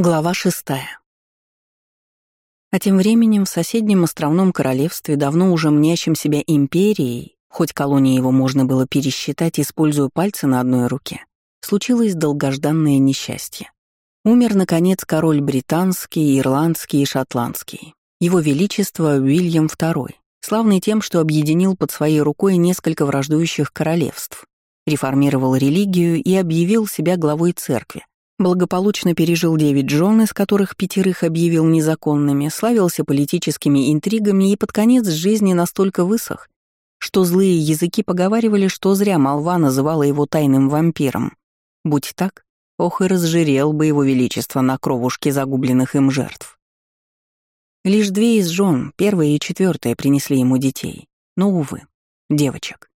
Глава шестая. А тем временем в соседнем островном королевстве, давно уже мнящем себя империей, хоть колонии его можно было пересчитать, используя пальцы на одной руке, случилось долгожданное несчастье. Умер, наконец, король британский, ирландский и шотландский. Его Величество Уильям II, славный тем, что объединил под своей рукой несколько враждующих королевств, реформировал религию и объявил себя главой церкви, Благополучно пережил девять жен, из которых пятерых объявил незаконными, славился политическими интригами и под конец жизни настолько высох, что злые языки поговаривали, что зря молва называла его тайным вампиром. Будь так, ох и разжирел бы его величество на кровушке загубленных им жертв. Лишь две из жен, первая и четвертая, принесли ему детей, но, увы, девочек.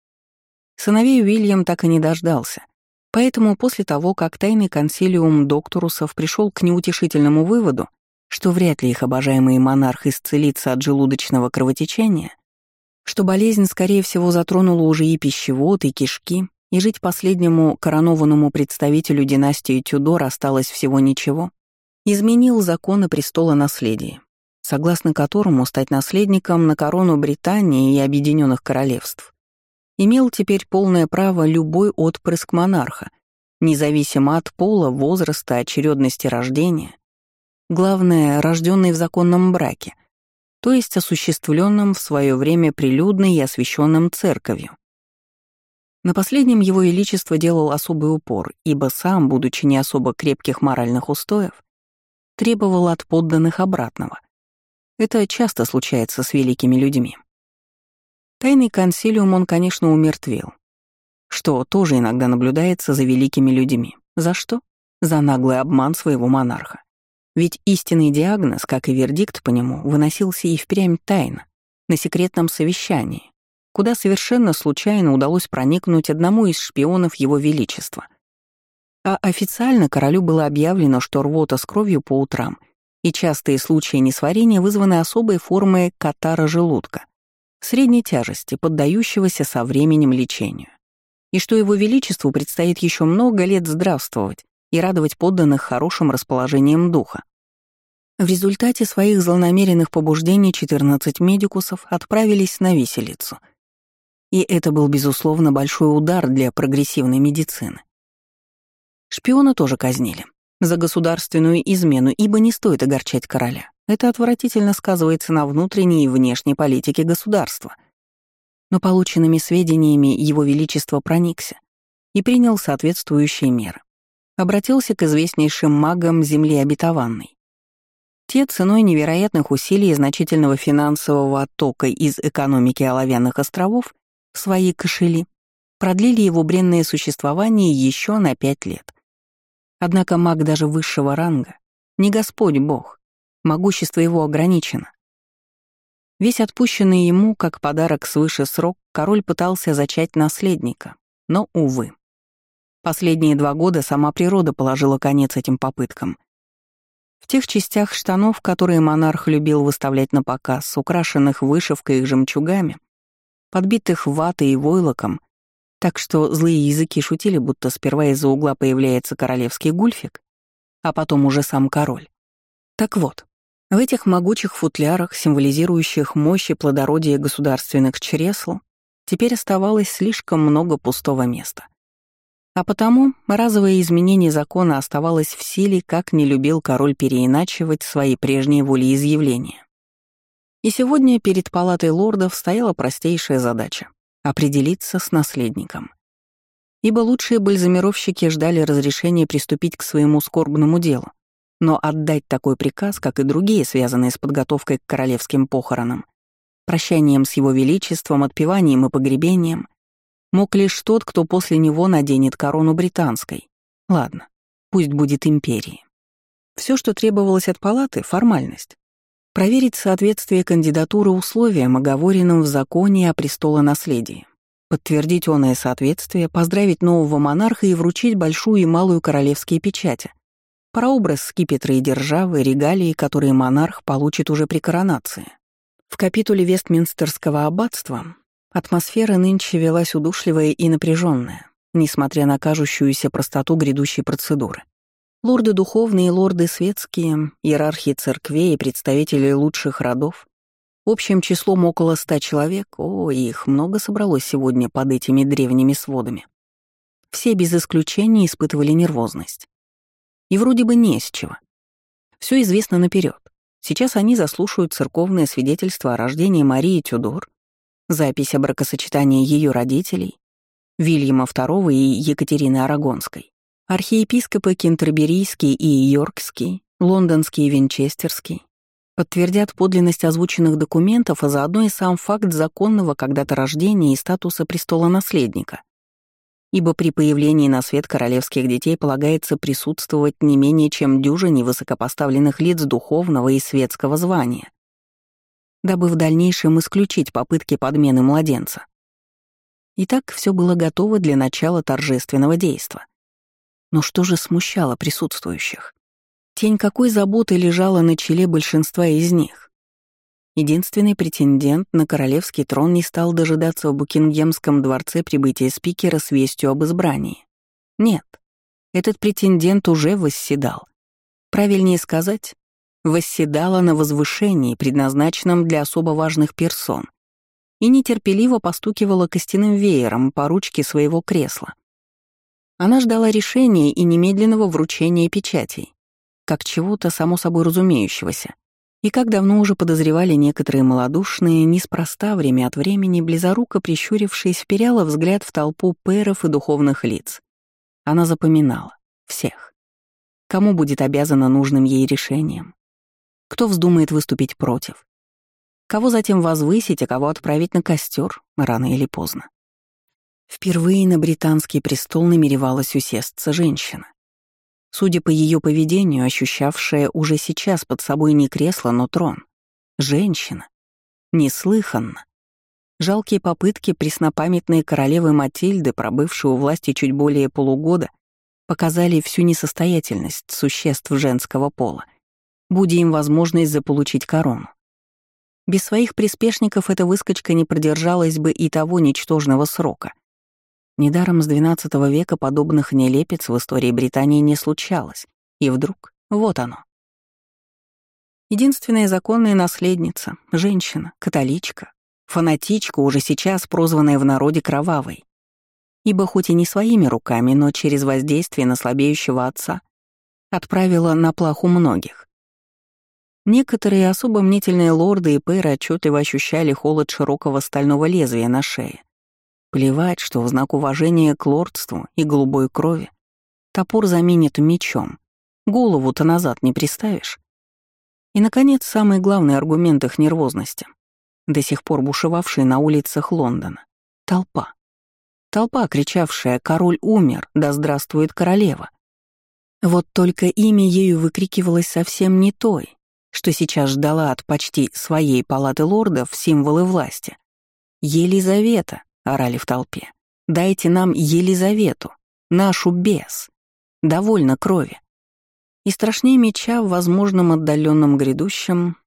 Сыновей Уильям так и не дождался, Поэтому после того, как тайный консилиум докторусов пришел к неутешительному выводу, что вряд ли их обожаемый монарх исцелится от желудочного кровотечения, что болезнь, скорее всего, затронула уже и пищевод, и кишки, и жить последнему коронованному представителю династии Тюдор осталось всего ничего, изменил законы престола наследия, согласно которому стать наследником на корону Британии и Объединенных Королевств имел теперь полное право любой отпрыск монарха, независимо от пола, возраста, очередности рождения. Главное, рожденный в законном браке, то есть осуществленном в свое время прилюдной и освященном церковью. На последнем его величество делал особый упор, ибо сам, будучи не особо крепких моральных устоев, требовал от подданных обратного. Это часто случается с великими людьми. Тайный консилиум он, конечно, умертвил. Что тоже иногда наблюдается за великими людьми. За что? За наглый обман своего монарха. Ведь истинный диагноз, как и вердикт по нему, выносился и впрямь тайно, на секретном совещании, куда совершенно случайно удалось проникнуть одному из шпионов Его Величества. А официально королю было объявлено, что рвота с кровью по утрам и частые случаи несварения вызваны особой формой катара желудка, средней тяжести, поддающегося со временем лечению, и что его величеству предстоит еще много лет здравствовать и радовать подданных хорошим расположением духа. В результате своих злонамеренных побуждений 14 медикусов отправились на виселицу. И это был, безусловно, большой удар для прогрессивной медицины. Шпиона тоже казнили за государственную измену, ибо не стоит огорчать короля. Это отвратительно сказывается на внутренней и внешней политике государства. Но полученными сведениями Его Величество проникся и принял соответствующие меры. Обратился к известнейшим магам Земли обетованной. Те ценой невероятных усилий и значительного финансового оттока из экономики Оловянных островов в свои кошели продлили его бренное существование еще на пять лет. Однако маг даже высшего ранга, не Господь Бог, могущество его ограничено. Весь отпущенный ему, как подарок свыше срок, король пытался зачать наследника, но, увы. Последние два года сама природа положила конец этим попыткам. В тех частях штанов, которые монарх любил выставлять на показ, украшенных вышивкой и жемчугами, подбитых ватой и войлоком, так что злые языки шутили, будто сперва из-за угла появляется королевский гульфик, а потом уже сам король. Так вот, в этих могучих футлярах, символизирующих мощь и плодородие государственных чресл, теперь оставалось слишком много пустого места. А потому разовое изменение закона оставалось в силе, как не любил король переиначивать свои прежние волеизъявления. И сегодня перед палатой лордов стояла простейшая задача — определиться с наследником. Ибо лучшие бальзамировщики ждали разрешения приступить к своему скорбному делу, но отдать такой приказ, как и другие, связанные с подготовкой к королевским похоронам, прощанием с его величеством, отпеванием и погребением, мог лишь тот, кто после него наденет корону британской. Ладно, пусть будет империи. Все, что требовалось от палаты — формальность. Проверить соответствие кандидатуры условиям, оговоренным в законе о престолонаследии. Подтвердить оное соответствие, поздравить нового монарха и вручить большую и малую королевские печати, Прообраз скипетра и державы, регалии, которые монарх получит уже при коронации. В капитуле Вестминстерского аббатства атмосфера нынче велась удушливая и напряженная, несмотря на кажущуюся простоту грядущей процедуры. Лорды духовные лорды светские, иерархи церквей и представители лучших родов. Общим числом около ста человек, о, их много собралось сегодня под этими древними сводами. Все без исключения испытывали нервозность. И вроде бы не с чего. Все известно наперед. Сейчас они заслушают церковное свидетельство о рождении Марии Тюдор, запись о бракосочетании ее родителей, Вильяма II и Екатерины Арагонской, архиепископы Кентерберийский и Йоркский, лондонский и Винчестерский, подтвердят подлинность озвученных документов, а заодно и сам факт законного когда-то рождения и статуса престола наследника. Ибо при появлении на свет королевских детей полагается присутствовать не менее чем дюжине высокопоставленных лиц духовного и светского звания, дабы в дальнейшем исключить попытки подмены младенца. Итак, все было готово для начала торжественного действа. Но что же смущало присутствующих? Тень какой заботы лежала на челе большинства из них? Единственный претендент на королевский трон не стал дожидаться в Букингемском дворце прибытия спикера с вестью об избрании. Нет, этот претендент уже восседал. Правильнее сказать, восседала на возвышении, предназначенном для особо важных персон, и нетерпеливо постукивала костяным веером по ручке своего кресла. Она ждала решения и немедленного вручения печатей, как чего-то само собой разумеющегося. И как давно уже подозревали некоторые малодушные, неспроста время от времени, близоруко прищурившись, вперяла взгляд в толпу пэров и духовных лиц. Она запоминала. Всех. Кому будет обязана нужным ей решением? Кто вздумает выступить против? Кого затем возвысить, а кого отправить на костер рано или поздно? Впервые на британский престол намеревалась усесться женщина. Судя по ее поведению, ощущавшая уже сейчас под собой не кресло, но трон. Женщина. Неслыханно. Жалкие попытки преснопамятной королевы Матильды, пробывшей у власти чуть более полугода, показали всю несостоятельность существ женского пола, будя им возможность заполучить корону. Без своих приспешников эта выскочка не продержалась бы и того ничтожного срока. Недаром с XII века подобных нелепец в истории Британии не случалось. И вдруг вот оно. Единственная законная наследница, женщина, католичка, фанатичка, уже сейчас прозванная в народе кровавой. Ибо хоть и не своими руками, но через воздействие на слабеющего отца отправила на плаху многих. Некоторые особо мнительные лорды и пэры отчетливо ощущали холод широкого стального лезвия на шее, Плевать, что в знак уважения к лордству и голубой крови топор заменит мечом. Голову-то назад не приставишь. И, наконец, самый главный аргумент их нервозности, до сих пор бушевавший на улицах Лондона. Толпа. Толпа, кричавшая «Король умер! Да здравствует королева!» Вот только имя ею выкрикивалось совсем не той, что сейчас ждала от почти своей палаты лордов символы власти. Елизавета, — орали в толпе. «Дайте нам Елизавету, нашу бес. Довольно крови». И страшнее меча в возможном отдаленном грядущем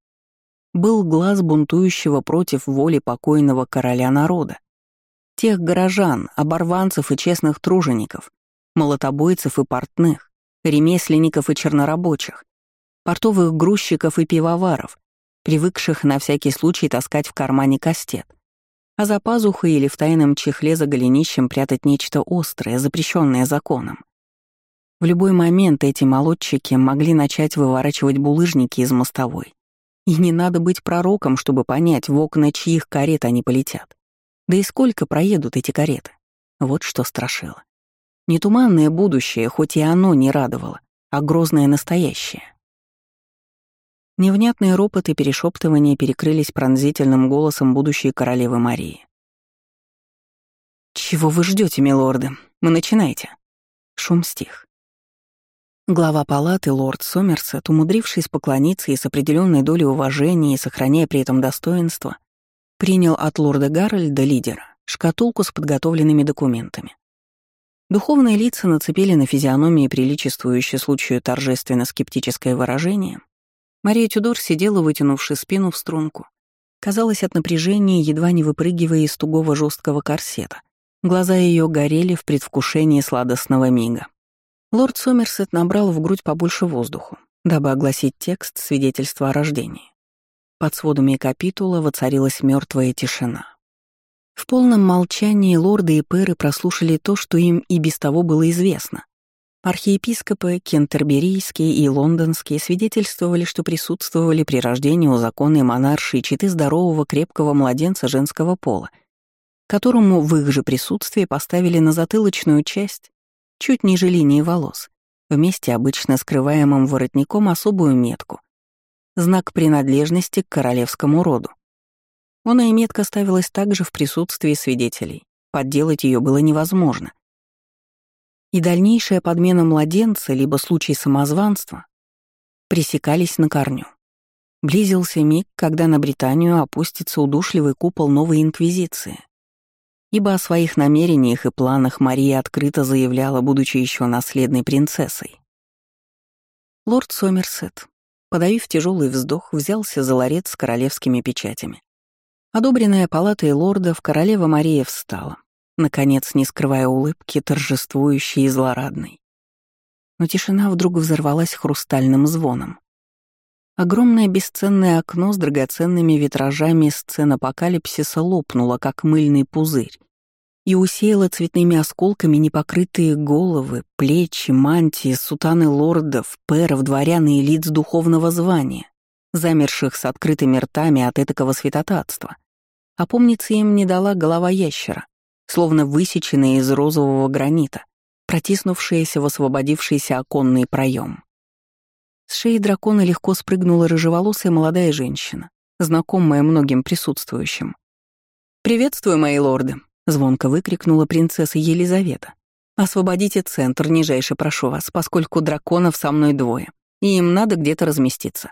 был глаз бунтующего против воли покойного короля народа. Тех горожан, оборванцев и честных тружеников, молотобойцев и портных, ремесленников и чернорабочих, портовых грузчиков и пивоваров, привыкших на всякий случай таскать в кармане кастет, а за пазухой или в тайном чехле за голенищем прятать нечто острое, запрещенное законом. В любой момент эти молодчики могли начать выворачивать булыжники из мостовой. И не надо быть пророком, чтобы понять, в окна чьих карет они полетят. Да и сколько проедут эти кареты. Вот что страшило. Не туманное будущее, хоть и оно не радовало, а грозное настоящее. Невнятные ропоты и перешептывания перекрылись пронзительным голосом будущей королевы Марии. «Чего вы ждете, милорды? Мы начинайте». Шум стих. Глава палаты, лорд Сомерсет, умудрившись поклониться и с определенной долей уважения и сохраняя при этом достоинство, принял от лорда Гарольда, лидера, шкатулку с подготовленными документами. Духовные лица нацепили на физиономии приличествующее случаю торжественно-скептическое выражение Мария Тюдор сидела, вытянувши спину в струнку. Казалось, от напряжения, едва не выпрыгивая из тугого жесткого корсета. Глаза ее горели в предвкушении сладостного мига. Лорд Сомерсет набрал в грудь побольше воздуху, дабы огласить текст свидетельства о рождении. Под сводами капитула воцарилась мертвая тишина. В полном молчании лорды и пэры прослушали то, что им и без того было известно. Архиепископы Кентерберийские и Лондонские свидетельствовали, что присутствовали при рождении у законной монарши читы здорового крепкого младенца женского пола, которому в их же присутствии поставили на затылочную часть, чуть ниже линии волос, вместе обычно скрываемым воротником особую метку, знак принадлежности к королевскому роду. Она и метка ставилась также в присутствии свидетелей. Подделать ее было невозможно. И дальнейшая подмена младенца, либо случай самозванства, пресекались на корню. Близился миг, когда на Британию опустится удушливый купол новой инквизиции. Ибо о своих намерениях и планах Мария открыто заявляла, будучи еще наследной принцессой. Лорд Сомерсет, подавив тяжелый вздох, взялся за ларец с королевскими печатями. Одобренная палатой лордов, королева Мария встала, наконец, не скрывая улыбки, торжествующей и злорадной. Но тишина вдруг взорвалась хрустальным звоном. Огромное бесценное окно с драгоценными витражами сцен апокалипсиса лопнуло, как мыльный пузырь, и усеяло цветными осколками непокрытые головы, плечи, мантии, сутаны лордов, перов, дворян и лиц духовного звания, замерших с открытыми ртами от этакого святотатства. Опомниться им не дала голова ящера, словно высеченная из розового гранита, протиснувшаяся в освободившийся оконный проем. С шеи дракона легко спрыгнула рыжеволосая молодая женщина, знакомая многим присутствующим. «Приветствую, мои лорды!» — звонко выкрикнула принцесса Елизавета. «Освободите центр, нижайше прошу вас, поскольку драконов со мной двое, и им надо где-то разместиться».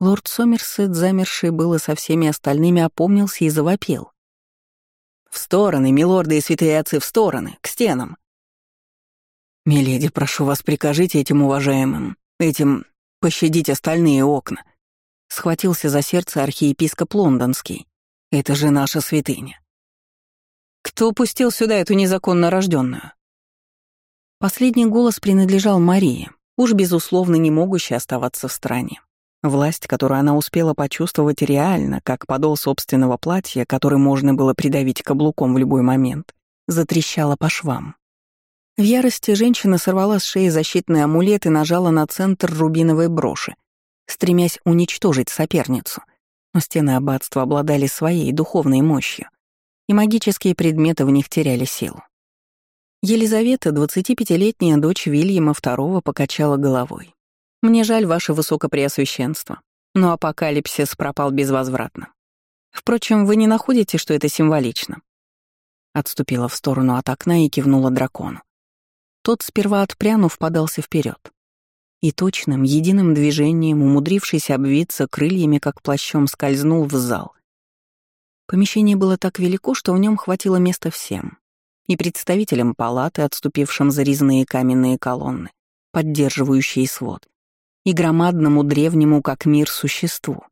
Лорд Сомерсет, замерший было со всеми остальными, опомнился и завопил. «В стороны, милорды и святые отцы, в стороны, к стенам!» «Миледи, прошу вас, прикажите этим уважаемым, этим пощадить остальные окна!» Схватился за сердце архиепископ Лондонский. «Это же наша святыня!» «Кто пустил сюда эту незаконно рожденную? Последний голос принадлежал Марии, уж безусловно не могущей оставаться в стране. Власть, которую она успела почувствовать реально, как подол собственного платья, который можно было придавить каблуком в любой момент, затрещала по швам. В ярости женщина сорвала с шеи защитный амулет и нажала на центр рубиновой броши, стремясь уничтожить соперницу. Но стены аббатства обладали своей духовной мощью, и магические предметы в них теряли силу. Елизавета, 25-летняя дочь Вильяма II, покачала головой. Мне жаль, ваше высокопреосвященство, но апокалипсис пропал безвозвратно. Впрочем, вы не находите, что это символично?» Отступила в сторону от окна и кивнула дракону. Тот, сперва отпрянув, подался вперед. И точным, единым движением, умудрившись обвиться крыльями, как плащом, скользнул в зал. Помещение было так велико, что в нем хватило места всем. И представителям палаты, отступившим за резные каменные колонны, поддерживающие свод, и громадному древнему как мир существу.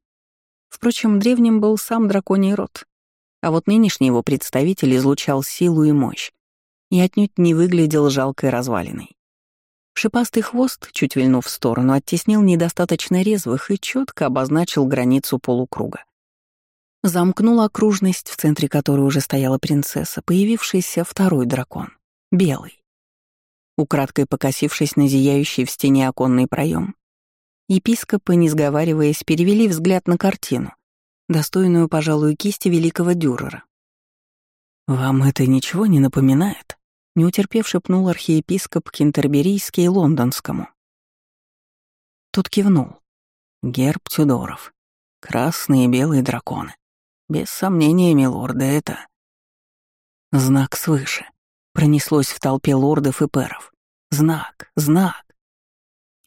Впрочем, древним был сам драконий род, а вот нынешний его представитель излучал силу и мощь и отнюдь не выглядел жалкой развалиной. Шипастый хвост, чуть вильнув в сторону, оттеснил недостаточно резвых и четко обозначил границу полукруга. Замкнул окружность, в центре которой уже стояла принцесса, появившийся второй дракон — белый. Украдкой покосившись на зияющий в стене оконный проем, Епископы, не сговариваясь, перевели взгляд на картину, достойную, пожалуй, кисти великого Дюрера. «Вам это ничего не напоминает?» — не утерпев шепнул архиепископ Кентерберийский лондонскому. Тот кивнул. Герб Тюдоров. Красные и белые драконы. Без сомнения, милорда, это... Знак свыше. Пронеслось в толпе лордов и перов. Знак, знак.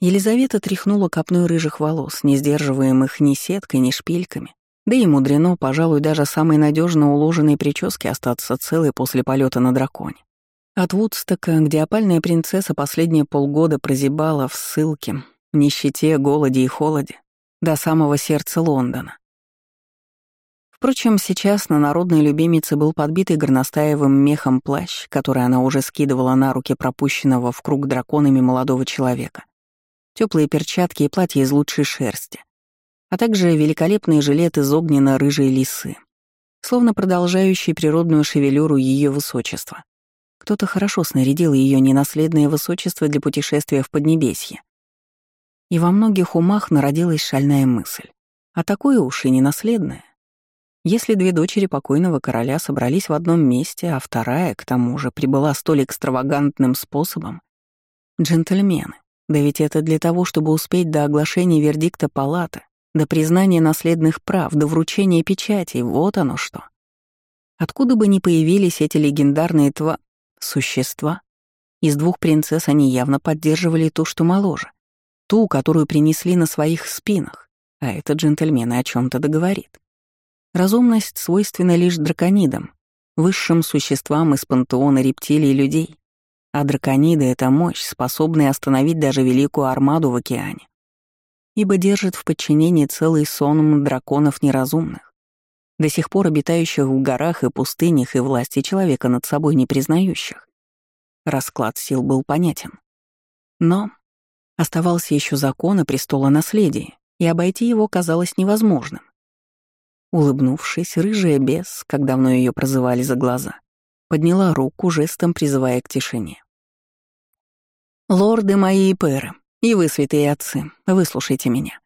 Елизавета тряхнула копной рыжих волос, не сдерживаемых ни сеткой, ни шпильками. Да и мудрено, пожалуй, даже самой надежно уложенной прическе остаться целой после полета на драконе. От Вудстока, где опальная принцесса последние полгода прозябала в ссылке, нищете, голоде и холоде, до самого сердца Лондона. Впрочем, сейчас на народной любимице был подбитый горностаевым мехом плащ, который она уже скидывала на руки пропущенного в круг драконами молодого человека. Теплые перчатки и платье из лучшей шерсти, а также великолепный жилет из огненно-рыжей лисы, словно продолжающий природную шевелюру ее высочества. Кто-то хорошо снарядил ее ненаследное высочество для путешествия в Поднебесье. И во многих умах народилась шальная мысль. А такое уж и ненаследное. Если две дочери покойного короля собрались в одном месте, а вторая, к тому же, прибыла столь экстравагантным способом, джентльмены, да ведь это для того, чтобы успеть до оглашения вердикта палаты, до признания наследных прав, до вручения печати, вот оно что. Откуда бы ни появились эти легендарные тва... существа, из двух принцесс они явно поддерживали ту, что моложе, ту, которую принесли на своих спинах, а этот джентльмен о чем то договорит. Разумность свойственна лишь драконидам, высшим существам из пантеона рептилий и людей, а дракониды — это мощь, способная остановить даже великую армаду в океане. Ибо держит в подчинении целый сон драконов неразумных, до сих пор обитающих в горах и пустынях и власти человека над собой не признающих. Расклад сил был понятен. Но оставался еще закон о престола наследия, и обойти его казалось невозможным. Улыбнувшись, рыжая бес, как давно ее прозывали за глаза, подняла руку, жестом призывая к тишине. «Лорды мои и пэры, и вы, святые отцы, выслушайте меня».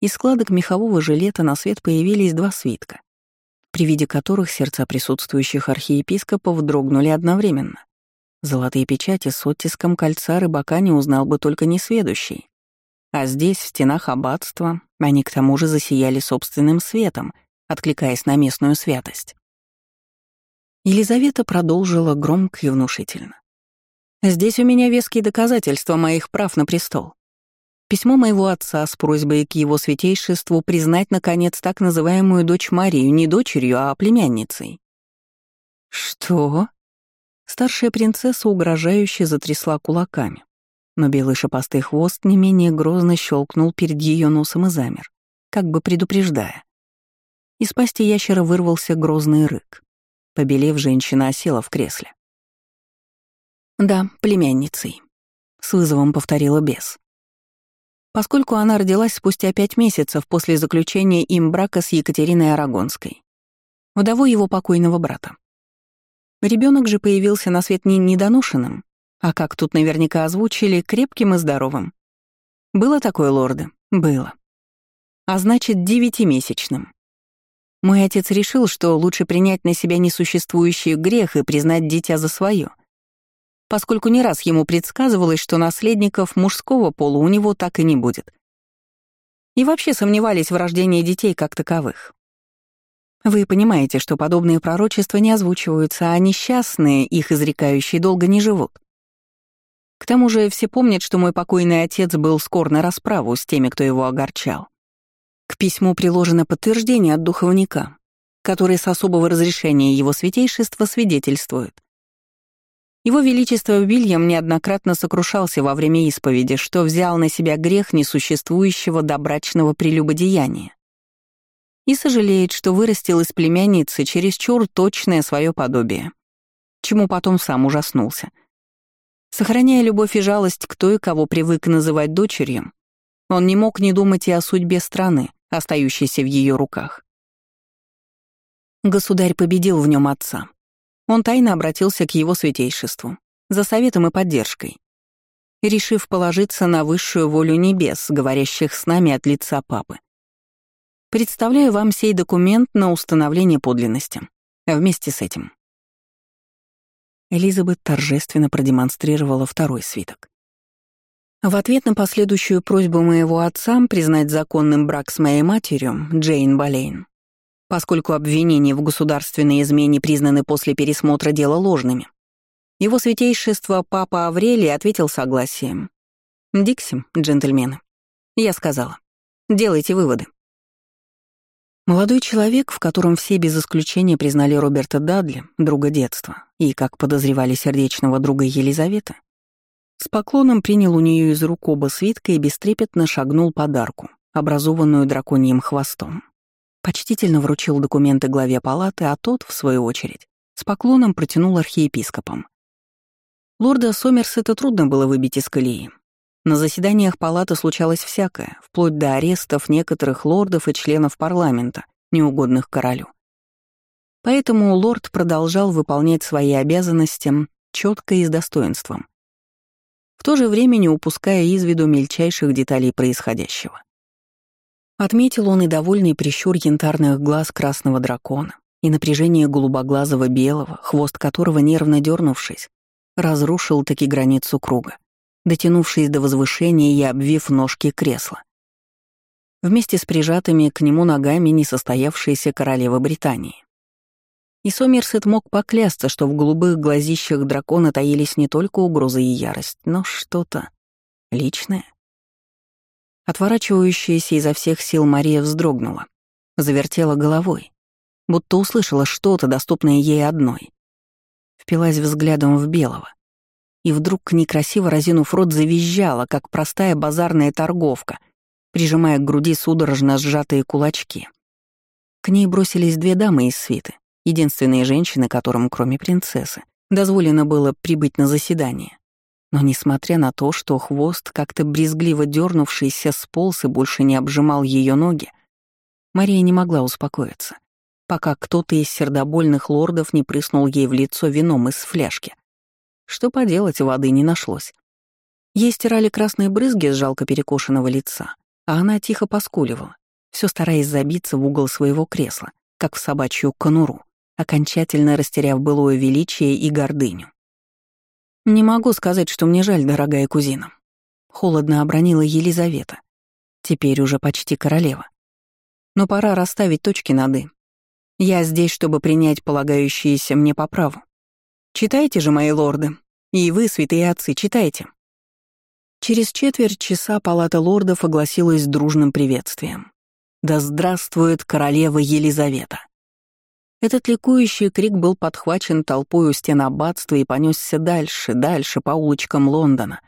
Из складок мехового жилета на свет появились два свитка, при виде которых сердца присутствующих архиепископов дрогнули одновременно. Золотые печати с оттиском кольца рыбака не узнал бы только несведущий. А здесь, в стенах аббатства, они к тому же засияли собственным светом, откликаясь на местную святость. Елизавета продолжила громко и внушительно. «Здесь у меня веские доказательства моих прав на престол. Письмо моего отца с просьбой к его святейшеству признать, наконец, так называемую дочь Марию не дочерью, а племянницей». «Что?» Старшая принцесса угрожающе затрясла кулаками но белый шипастый хвост не менее грозно щелкнул перед ее носом и замер, как бы предупреждая. Из пасти ящера вырвался грозный рык. Побелев, женщина осела в кресле. «Да, племянницей», — с вызовом повторила бес. Поскольку она родилась спустя пять месяцев после заключения им брака с Екатериной Арагонской, вдовой его покойного брата. Ребенок же появился на свет не недоношенным, а как тут наверняка озвучили, крепким и здоровым. Было такое, лорды? Было. А значит, девятимесячным. Мой отец решил, что лучше принять на себя несуществующий грех и признать дитя за свое, поскольку не раз ему предсказывалось, что наследников мужского пола у него так и не будет. И вообще сомневались в рождении детей как таковых. Вы понимаете, что подобные пророчества не озвучиваются, а несчастные, их изрекающие, долго не живут. К тому же все помнят, что мой покойный отец был скор на расправу с теми, кто его огорчал. К письму приложено подтверждение от духовника, который с особого разрешения его святейшества свидетельствует. Его Величество Вильям неоднократно сокрушался во время исповеди, что взял на себя грех несуществующего добрачного прелюбодеяния и сожалеет, что вырастил из племянницы чересчур точное свое подобие, чему потом сам ужаснулся — Сохраняя любовь и жалость к той, кого привык называть дочерью, он не мог не думать и о судьбе страны, остающейся в ее руках. Государь победил в нем отца. Он тайно обратился к его святейшеству за советом и поддержкой, решив положиться на высшую волю небес, говорящих с нами от лица папы. Представляю вам сей документ на установление подлинности. Вместе с этим Элизабет торжественно продемонстрировала второй свиток. В ответ на последующую просьбу моего отца признать законным брак с моей матерью, Джейн Болейн, поскольку обвинения в государственной измене признаны после пересмотра дела ложными, его святейшество Папа Аврелий ответил согласием. «Дикси, джентльмены». Я сказала, «Делайте выводы». Молодой человек, в котором все без исключения признали Роберта Дадли, друга детства, и, как подозревали сердечного друга Елизаветы, с поклоном принял у нее из рук оба свитка и бестрепетно шагнул подарку, образованную драконьим хвостом. Почтительно вручил документы главе палаты, а тот, в свою очередь, с поклоном протянул архиепископам. Лорда Сомерсета трудно было выбить из колеи. На заседаниях палаты случалось всякое, вплоть до арестов некоторых лордов и членов парламента, неугодных королю. Поэтому лорд продолжал выполнять свои обязанности четко и с достоинством, в то же время не упуская из виду мельчайших деталей происходящего. Отметил он и довольный прищур янтарных глаз красного дракона, и напряжение голубоглазого белого, хвост которого, нервно дернувшись, разрушил таки границу круга, дотянувшись до возвышения и обвив ножки кресла. Вместе с прижатыми к нему ногами несостоявшаяся королева Британии. И Сомерсет мог поклясться, что в голубых глазищах дракона таились не только угроза и ярость, но что-то личное. Отворачивающаяся изо всех сил Мария вздрогнула, завертела головой, будто услышала что-то, доступное ей одной. Впилась взглядом в белого. И вдруг, некрасиво разинув рот, завизжала, как простая базарная торговка, прижимая к груди судорожно сжатые кулачки. К ней бросились две дамы из свиты, единственные женщины, которым, кроме принцессы, дозволено было прибыть на заседание. Но несмотря на то, что хвост, как-то брезгливо дернувшийся, сполз и больше не обжимал ее ноги, Мария не могла успокоиться, пока кто-то из сердобольных лордов не прыснул ей в лицо вином из фляжки. Что поделать, воды не нашлось. Ей стирали красные брызги с жалко перекошенного лица, а она тихо поскуливала, все стараясь забиться в угол своего кресла, как в собачью конуру окончательно растеряв былое величие и гордыню. «Не могу сказать, что мне жаль, дорогая кузина», — холодно обронила Елизавета, теперь уже почти королева. «Но пора расставить точки над «и». Я здесь, чтобы принять полагающиеся мне по праву. Читайте же, мои лорды, и вы, святые отцы, читайте». Через четверть часа палата лордов огласилась дружным приветствием. «Да здравствует королева Елизавета!» Этот ликующий крик был подхвачен толпой у стен аббатства и понесся дальше, дальше по улочкам Лондона.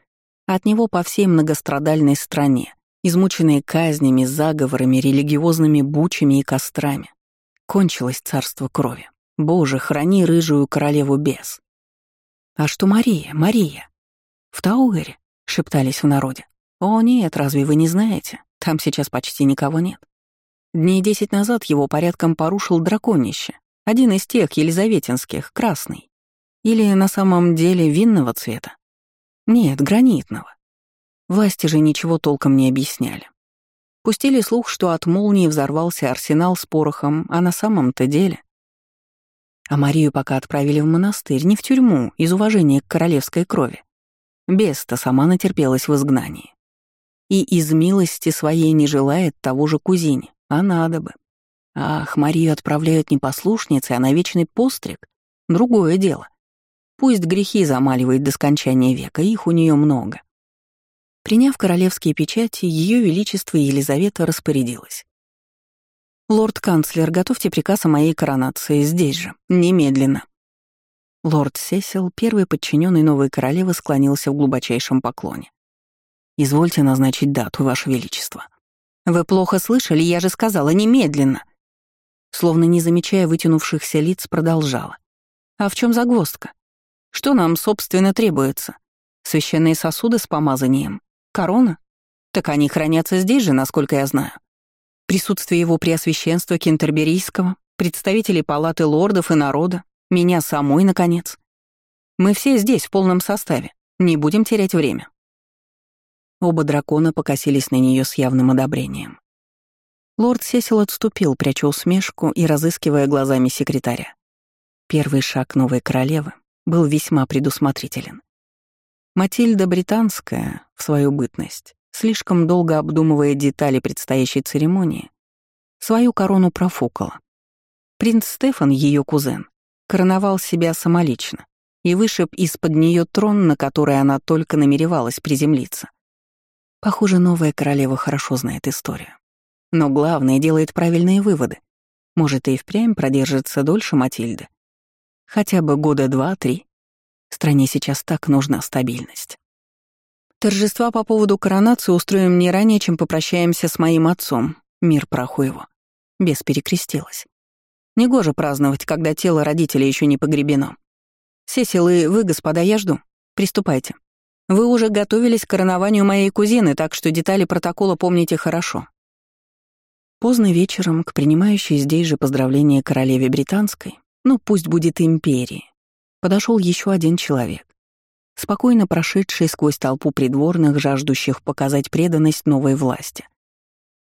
От него по всей многострадальной стране, измученные казнями, заговорами, религиозными бучами и кострами. Кончилось царство крови. Боже, храни рыжую королеву без. «А что Мария, Мария?» «В Тауэре?» — шептались в народе. «О нет, разве вы не знаете? Там сейчас почти никого нет. Дней десять назад его порядком порушил драконище, один из тех елизаветинских, красный. Или на самом деле винного цвета? Нет, гранитного. Власти же ничего толком не объясняли. Пустили слух, что от молнии взорвался арсенал с порохом, а на самом-то деле... А Марию пока отправили в монастырь, не в тюрьму, из уважения к королевской крови. Беста сама натерпелась в изгнании. И из милости своей не желает того же кузине, а надо бы. Ах, Марию отправляют не послушницей, а на вечный постриг. Другое дело. Пусть грехи замаливает до скончания века, их у нее много. Приняв королевские печати, ее величество Елизавета распорядилась. «Лорд-канцлер, готовьте приказ о моей коронации здесь же, немедленно». Лорд Сесил, первый подчиненный новой королевы, склонился в глубочайшем поклоне. «Извольте назначить дату, Ваше Величество». «Вы плохо слышали, я же сказала, немедленно!» Словно не замечая вытянувшихся лиц, продолжала. «А в чем загвоздка? Что нам, собственно, требуется? Священные сосуды с помазанием? Корона? Так они хранятся здесь же, насколько я знаю. Присутствие его преосвященства Кентерберийского, представителей палаты лордов и народа, меня самой, наконец. Мы все здесь в полном составе, не будем терять время». Оба дракона покосились на нее с явным одобрением. Лорд Сесил отступил, пряча усмешку и разыскивая глазами секретаря. Первый шаг новой королевы был весьма предусмотрителен. Матильда Британская, в свою бытность, слишком долго обдумывая детали предстоящей церемонии, свою корону профукала. Принц Стефан, ее кузен, короновал себя самолично и вышиб из-под нее трон, на который она только намеревалась приземлиться. Похоже, новая королева хорошо знает историю. Но главное, делает правильные выводы. Может, и впрямь продержится дольше Матильды. Хотя бы года два-три. Стране сейчас так нужна стабильность. Торжества по поводу коронации устроим не ранее, чем попрощаемся с моим отцом, мир праху его. Бес перекрестилась. Негоже праздновать, когда тело родителей еще не погребено. Сесил и вы, господа, я жду. Приступайте. Вы уже готовились к коронованию моей кузины, так что детали протокола помните хорошо. Поздно вечером к принимающей здесь же поздравления королеве британской, ну пусть будет империи, подошел еще один человек, спокойно прошедший сквозь толпу придворных, жаждущих показать преданность новой власти.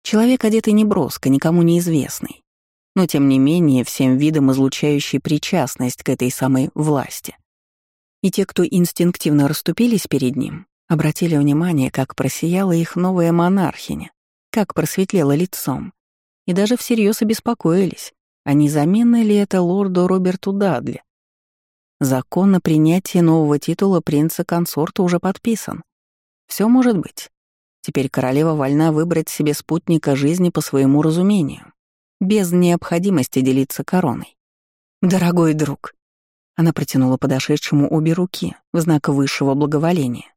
Человек, одетый неброско, никому неизвестный, но тем не менее всем видом излучающий причастность к этой самой власти. И те, кто инстинктивно расступились перед ним, обратили внимание, как просияла их новая монархиня, как просветлела лицом, и даже всерьез обеспокоились, а не замена ли это лорду Роберту Дадли. Закон на принятие нового титула принца-консорта уже подписан. Все может быть. Теперь королева вольна выбрать себе спутника жизни по своему разумению, без необходимости делиться короной. «Дорогой друг», — она протянула подошедшему обе руки в знак высшего благоволения.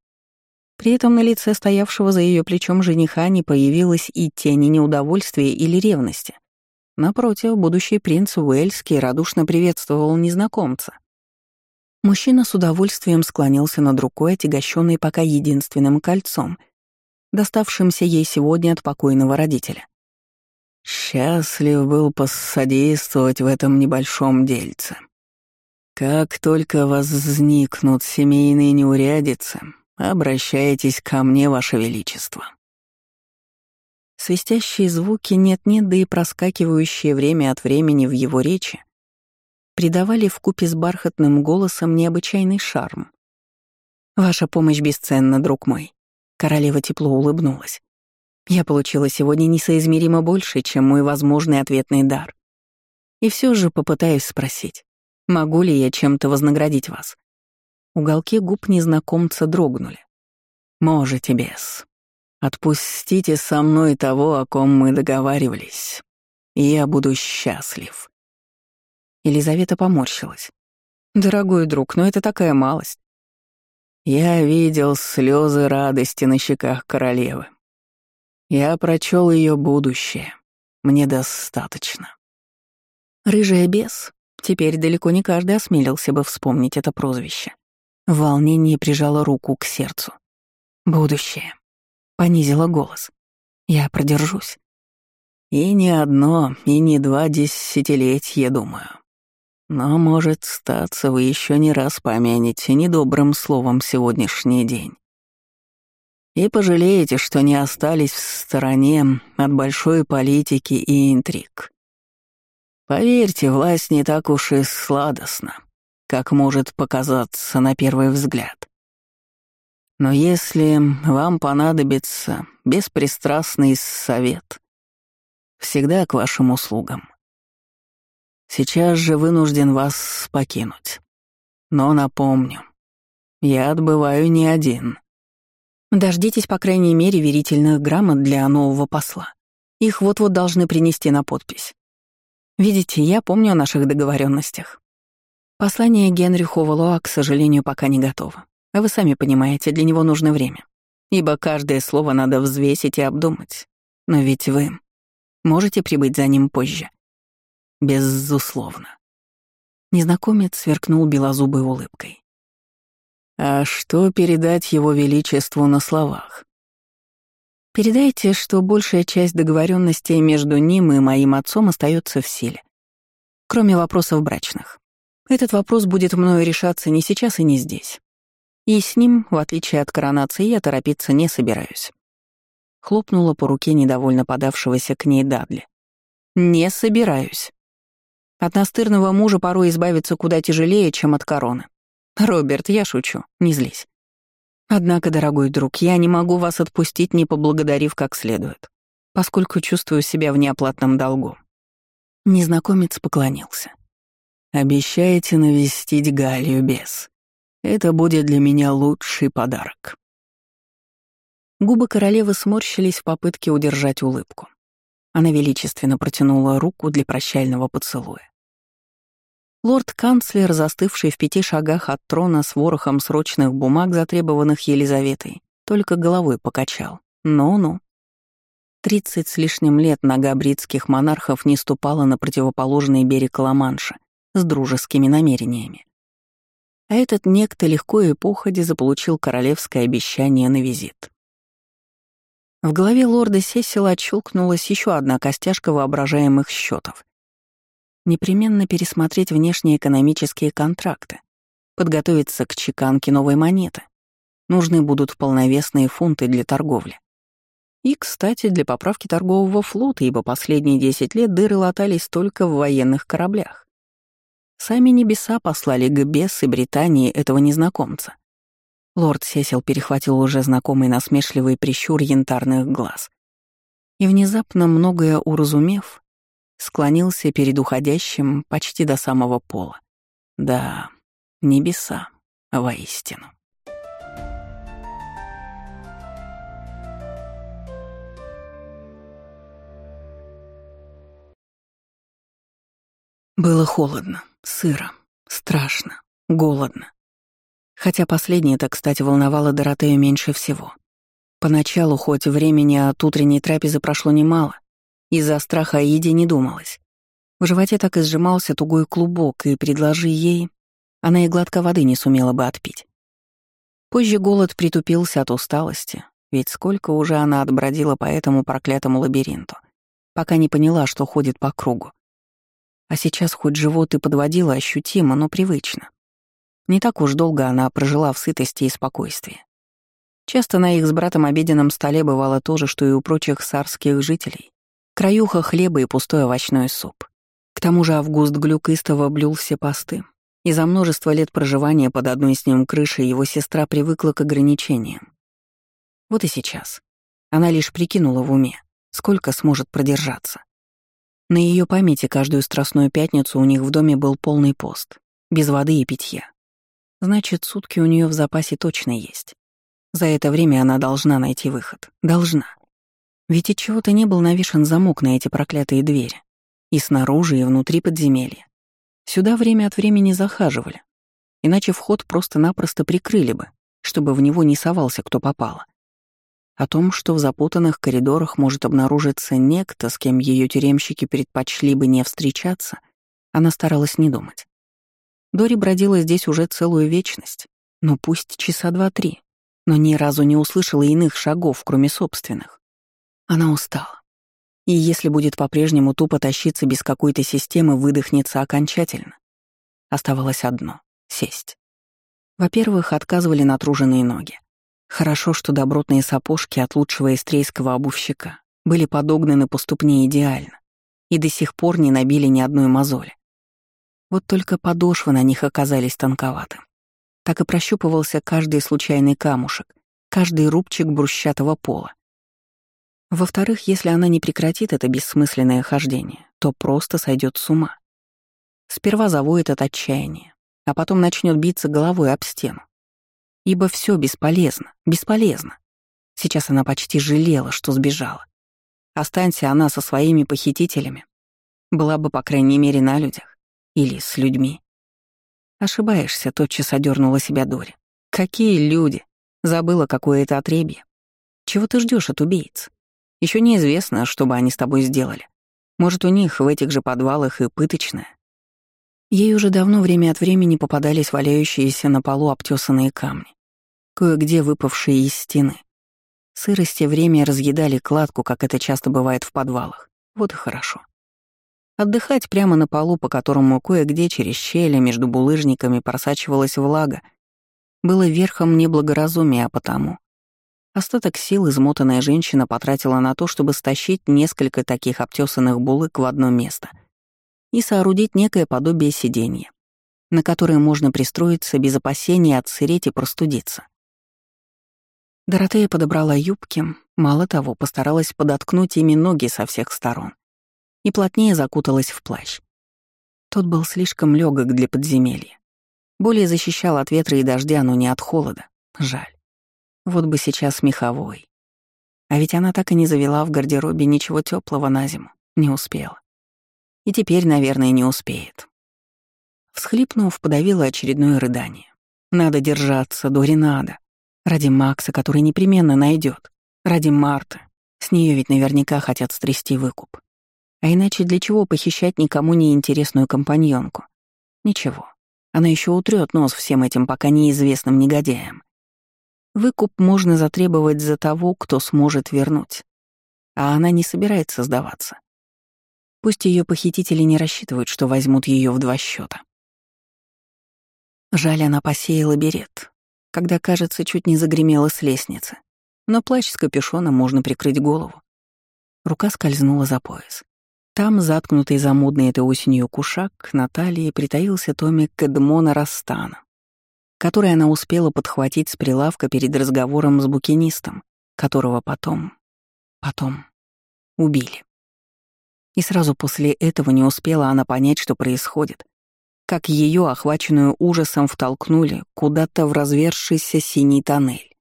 При этом на лице стоявшего за ее плечом жениха не появилось и тени неудовольствия или ревности. Напротив, будущий принц Уэльский радушно приветствовал незнакомца. Мужчина с удовольствием склонился над рукой, отягощенной пока единственным кольцом — доставшимся ей сегодня от покойного родителя. Счастлив был посодействовать в этом небольшом дельце. Как только возникнут семейные неурядицы, обращайтесь ко мне, Ваше Величество. Свистящие звуки нет-нет, да и проскакивающие время от времени в его речи придавали вкупе с бархатным голосом необычайный шарм. «Ваша помощь бесценна, друг мой. Королева тепло улыбнулась. Я получила сегодня несоизмеримо больше, чем мой возможный ответный дар. И все же попытаюсь спросить, могу ли я чем-то вознаградить вас? Уголки губ незнакомца дрогнули. Можете, без. Отпустите со мной того, о ком мы договаривались, и я буду счастлив. Елизавета поморщилась. «Дорогой друг, но это такая малость. Я видел слезы радости на щеках королевы. Я прочел ее будущее. Мне достаточно. Рыжая бес. Теперь далеко не каждый осмелился бы вспомнить это прозвище. В волнении прижала руку к сердцу. Будущее. Понизила голос. Я продержусь. И не одно, и не два десятилетия, думаю. Но, может, статься, вы еще не раз помянете недобрым словом сегодняшний день. И пожалеете, что не остались в стороне от большой политики и интриг. Поверьте, власть не так уж и сладостна, как может показаться на первый взгляд. Но если вам понадобится беспристрастный совет, всегда к вашим услугам. Сейчас же вынужден вас покинуть. Но напомню, я отбываю не один. Дождитесь, по крайней мере, верительных грамот для нового посла. Их вот-вот должны принести на подпись. Видите, я помню о наших договоренностях. Послание Генриху Валуа, к сожалению, пока не готово. Вы сами понимаете, для него нужно время. Ибо каждое слово надо взвесить и обдумать. Но ведь вы можете прибыть за ним позже. Безусловно. Незнакомец сверкнул белозубой улыбкой. А что передать его величеству на словах? Передайте, что большая часть договоренностей между ним и моим отцом остается в силе. Кроме вопросов брачных. Этот вопрос будет мною решаться не сейчас и не здесь. И с ним, в отличие от коронации, я торопиться не собираюсь. Хлопнула по руке недовольно подавшегося к ней Дадли. «Не собираюсь». От настырного мужа порой избавиться куда тяжелее, чем от короны. Роберт, я шучу, не злись. Однако, дорогой друг, я не могу вас отпустить, не поблагодарив как следует, поскольку чувствую себя в неоплатном долгу. Незнакомец поклонился. «Обещаете навестить Галию без. Это будет для меня лучший подарок». Губы королевы сморщились в попытке удержать улыбку. Она величественно протянула руку для прощального поцелуя. Лорд-канцлер, застывший в пяти шагах от трона с ворохом срочных бумаг, затребованных Елизаветой, только головой покачал. Ну-ну. Тридцать с лишним лет нога бритских монархов не ступала на противоположный берег Ла-Манша с дружескими намерениями. А этот некто легко и походе заполучил королевское обещание на визит. В голове лорда Сесила отщелкнулась еще одна костяшка воображаемых счетов. Непременно пересмотреть внешние экономические контракты, подготовиться к чеканке новой монеты. Нужны будут полновесные фунты для торговли. И, кстати, для поправки торгового флота, ибо последние 10 лет дыры латались только в военных кораблях. Сами небеса послали к Бесс и Британии этого незнакомца. Лорд Сесил перехватил уже знакомый насмешливый прищур янтарных глаз. И внезапно, многое уразумев, склонился перед уходящим почти до самого пола. Да, небеса, воистину. Было холодно, сыро, страшно, голодно. Хотя последнее-то, кстати, волновало Доротею меньше всего. Поначалу, хоть времени от утренней трапезы прошло немало, из-за страха о еде не думалось. В животе так и сжимался тугой клубок, и, предложи ей, она и гладко воды не сумела бы отпить. Позже голод притупился от усталости, ведь сколько уже она отбродила по этому проклятому лабиринту, пока не поняла, что ходит по кругу. А сейчас хоть живот и подводило ощутимо, но привычно. Не так уж долго она прожила в сытости и спокойствии. Часто на их с братом обеденном столе бывало то же, что и у прочих сарских жителей. Краюха хлеба и пустой овощной суп. К тому же Август Глюк истово блюл все посты, и за множество лет проживания под одной с ним крышей его сестра привыкла к ограничениям. Вот и сейчас. Она лишь прикинула в уме, сколько сможет продержаться. На ее памяти каждую страстную пятницу у них в доме был полный пост, без воды и питья. Значит, сутки у нее в запасе точно есть. За это время она должна найти выход. Должна. Ведь от чего-то не был навешен замок на эти проклятые двери. И снаружи, и внутри подземелья. Сюда время от времени захаживали. Иначе вход просто-напросто прикрыли бы, чтобы в него не совался кто попало. О том, что в запутанных коридорах может обнаружиться некто, с кем ее тюремщики предпочли бы не встречаться, она старалась не думать. Дори бродила здесь уже целую вечность, ну пусть часа два-три, но ни разу не услышала иных шагов, кроме собственных. Она устала. И если будет по-прежнему тупо тащиться без какой-то системы, выдохнется окончательно. Оставалось одно — сесть. Во-первых, отказывали натруженные ноги. Хорошо, что добротные сапожки от лучшего эстрейского обувщика были подогнаны по ступне идеально и до сих пор не набили ни одной мозоли. Вот только подошвы на них оказались тонковаты. Так и прощупывался каждый случайный камушек, каждый рубчик брусчатого пола. Во-вторых, если она не прекратит это бессмысленное хождение, то просто сойдет с ума. Сперва завоет от отчаяния, а потом начнет биться головой об стену. Ибо все бесполезно, бесполезно. Сейчас она почти жалела, что сбежала. Останься она со своими похитителями, была бы, по крайней мере, на людях. Или с людьми. Ошибаешься, тотчас одернула себя Дори. Какие люди? Забыла какое-то отребье. Чего ты ждешь от убийц? Еще неизвестно, что бы они с тобой сделали. Может, у них в этих же подвалах и пыточная. Ей уже давно время от времени попадались валяющиеся на полу обтесанные камни, кое-где выпавшие из стены. Сырости время разъедали кладку, как это часто бывает в подвалах. Вот и хорошо. Отдыхать прямо на полу, по которому кое-где через щели между булыжниками просачивалась влага, было верхом неблагоразумия, а потому остаток сил измотанная женщина потратила на то, чтобы стащить несколько таких обтесанных булык в одно место и соорудить некое подобие сиденья, на которое можно пристроиться без опасения отсыреть и простудиться. Доротея подобрала юбки, мало того, постаралась подоткнуть ими ноги со всех сторон и плотнее закуталась в плащ. Тот был слишком легок для подземелья. Более защищал от ветра и дождя, но не от холода. Жаль. Вот бы сейчас меховой. А ведь она так и не завела в гардеробе ничего теплого на зиму. Не успела. И теперь, наверное, не успеет. Всхлипнув, подавила очередное рыдание. Надо держаться, Дори надо. Ради Макса, который непременно найдет. Ради Марты. С нее ведь наверняка хотят стрясти выкуп. А иначе для чего похищать никому не интересную компаньонку? Ничего. Она еще утрет нос всем этим пока неизвестным негодяям. Выкуп можно затребовать за того, кто сможет вернуть. А она не собирается сдаваться. Пусть ее похитители не рассчитывают, что возьмут ее в два счета. Жаль, она посеяла берет, когда, кажется, чуть не загремела с лестницы. Но плащ с капюшоном можно прикрыть голову. Рука скользнула за пояс. Там, заткнутый за модный этой осенью кушак, на талии притаился томик Эдмона Растана, который она успела подхватить с прилавка перед разговором с букинистом, которого потом, потом убили. И сразу после этого не успела она понять, что происходит, как ее, охваченную ужасом, втолкнули куда-то в развершийся синий тоннель.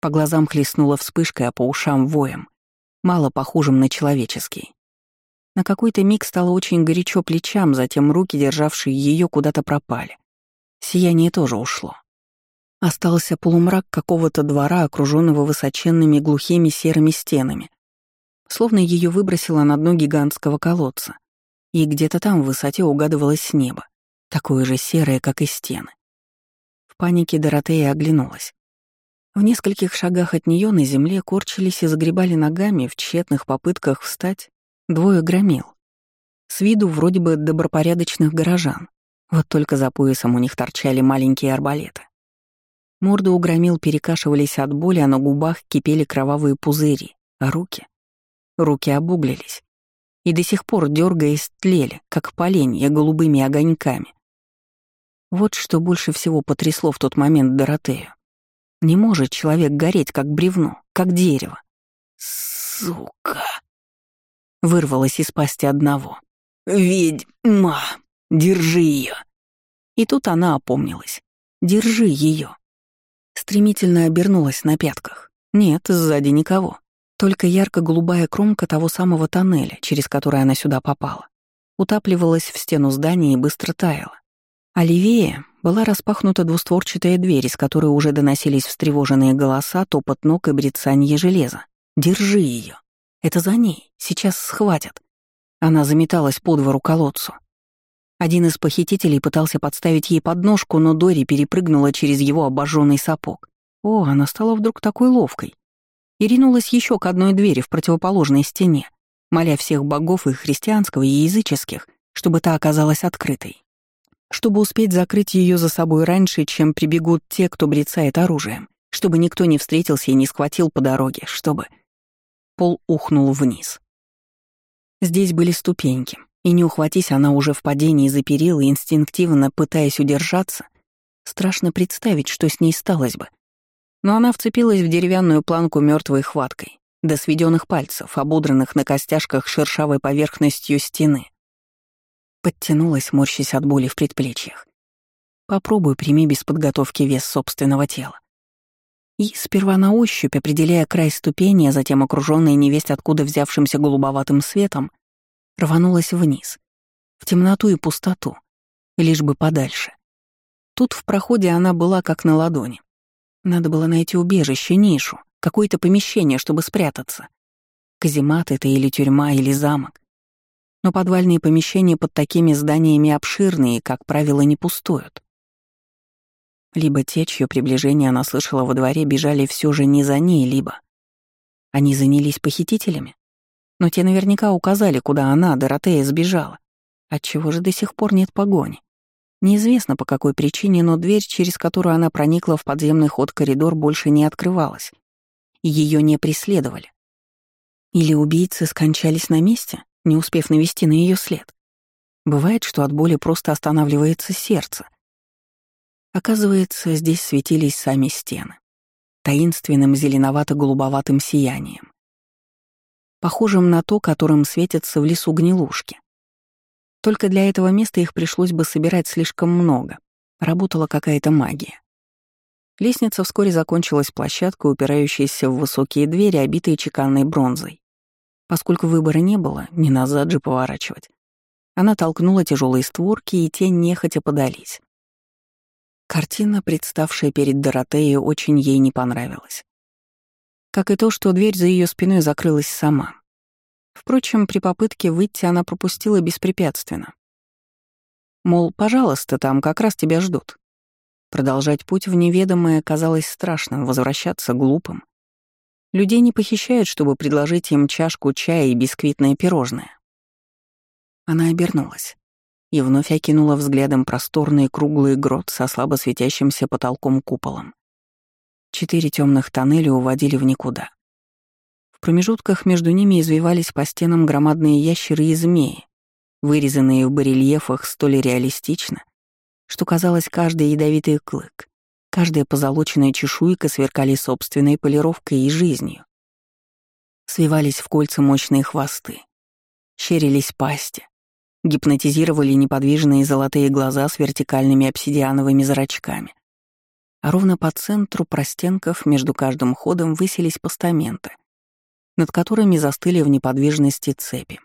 По глазам хлестнула вспышкой, а по ушам воем, мало похожим на человеческий. На какой-то миг стало очень горячо плечам, затем руки, державшие ее, куда-то пропали. Сияние тоже ушло. Остался полумрак какого-то двора, окруженного высоченными глухими серыми стенами. Словно ее выбросило на дно гигантского колодца. И где-то там в высоте угадывалось небо, такое же серое, как и стены. В панике Доротея оглянулась. В нескольких шагах от нее на земле корчились и загребали ногами в тщетных попытках встать Двое громил. С виду вроде бы добропорядочных горожан. Вот только за поясом у них торчали маленькие арбалеты. Морды у громил перекашивались от боли, а на губах кипели кровавые пузыри, а руки... Руки обуглились. И до сих пор, дергаясь, тлели, как поленья голубыми огоньками. Вот что больше всего потрясло в тот момент Доротею. Не может человек гореть, как бревно, как дерево. «Сука!» Вырвалась из пасти одного. «Ведьма! Держи ее!» И тут она опомнилась. «Держи ее!» Стремительно обернулась на пятках. Нет, сзади никого. Только ярко-голубая кромка того самого тоннеля, через который она сюда попала. Утапливалась в стену здания и быстро таяла. А левее была распахнута двустворчатая дверь, из которой уже доносились встревоженные голоса, топот ног и брецанье железа. «Держи ее!» Это за ней. Сейчас схватят. Она заметалась по двору колодцу. Один из похитителей пытался подставить ей подножку, но Дори перепрыгнула через его обожженный сапог. О, она стала вдруг такой ловкой. И ринулась еще к одной двери в противоположной стене, моля всех богов и христианского, и языческих, чтобы та оказалась открытой. Чтобы успеть закрыть ее за собой раньше, чем прибегут те, кто брецает оружием, чтобы никто не встретился и не схватил по дороге, чтобы... Пол ухнул вниз. Здесь были ступеньки, и не ухватись она уже в падении за перила, инстинктивно пытаясь удержаться, страшно представить, что с ней сталось бы. Но она вцепилась в деревянную планку мертвой хваткой, до сведенных пальцев, ободранных на костяшках шершавой поверхностью стены. Подтянулась, морщась от боли в предплечьях. Попробуй прими без подготовки вес собственного тела и, сперва на ощупь, определяя край ступени, а затем окружённая невесть откуда взявшимся голубоватым светом, рванулась вниз, в темноту и пустоту, лишь бы подальше. Тут в проходе она была как на ладони. Надо было найти убежище, нишу, какое-то помещение, чтобы спрятаться. Каземат это или тюрьма, или замок. Но подвальные помещения под такими зданиями обширные, как правило, не пустуют. Либо те, чье приближение она слышала во дворе, бежали все же не за ней, либо... Они занялись похитителями? Но те наверняка указали, куда она, Доротея, сбежала. Отчего же до сих пор нет погони? Неизвестно по какой причине, но дверь, через которую она проникла в подземный ход-коридор, больше не открывалась. И ее не преследовали. Или убийцы скончались на месте, не успев навести на ее след. Бывает, что от боли просто останавливается сердце — Оказывается, здесь светились сами стены, таинственным зеленовато-голубоватым сиянием, похожим на то, которым светятся в лесу гнилушки. Только для этого места их пришлось бы собирать слишком много. Работала какая-то магия. Лестница вскоре закончилась площадкой, упирающейся в высокие двери, обитые чеканной бронзой. Поскольку выбора не было, не назад же поворачивать. Она толкнула тяжелые створки, и те нехотя подались. Картина, представшая перед Доротеей, очень ей не понравилась. Как и то, что дверь за ее спиной закрылась сама. Впрочем, при попытке выйти она пропустила беспрепятственно. Мол, пожалуйста, там как раз тебя ждут. Продолжать путь в неведомое казалось страшным, возвращаться глупым. Людей не похищают, чтобы предложить им чашку чая и бисквитное пирожное. Она обернулась и вновь окинула взглядом просторный круглый грот со слабо светящимся потолком-куполом. Четыре темных тоннеля уводили в никуда. В промежутках между ними извивались по стенам громадные ящеры и змеи, вырезанные в барельефах столь реалистично, что казалось каждый ядовитый клык, каждая позолоченная чешуйка сверкали собственной полировкой и жизнью. Свивались в кольца мощные хвосты, щерились пасти, гипнотизировали неподвижные золотые глаза с вертикальными обсидиановыми зрачками. А ровно по центру простенков между каждым ходом высились постаменты, над которыми застыли в неподвижности цепи.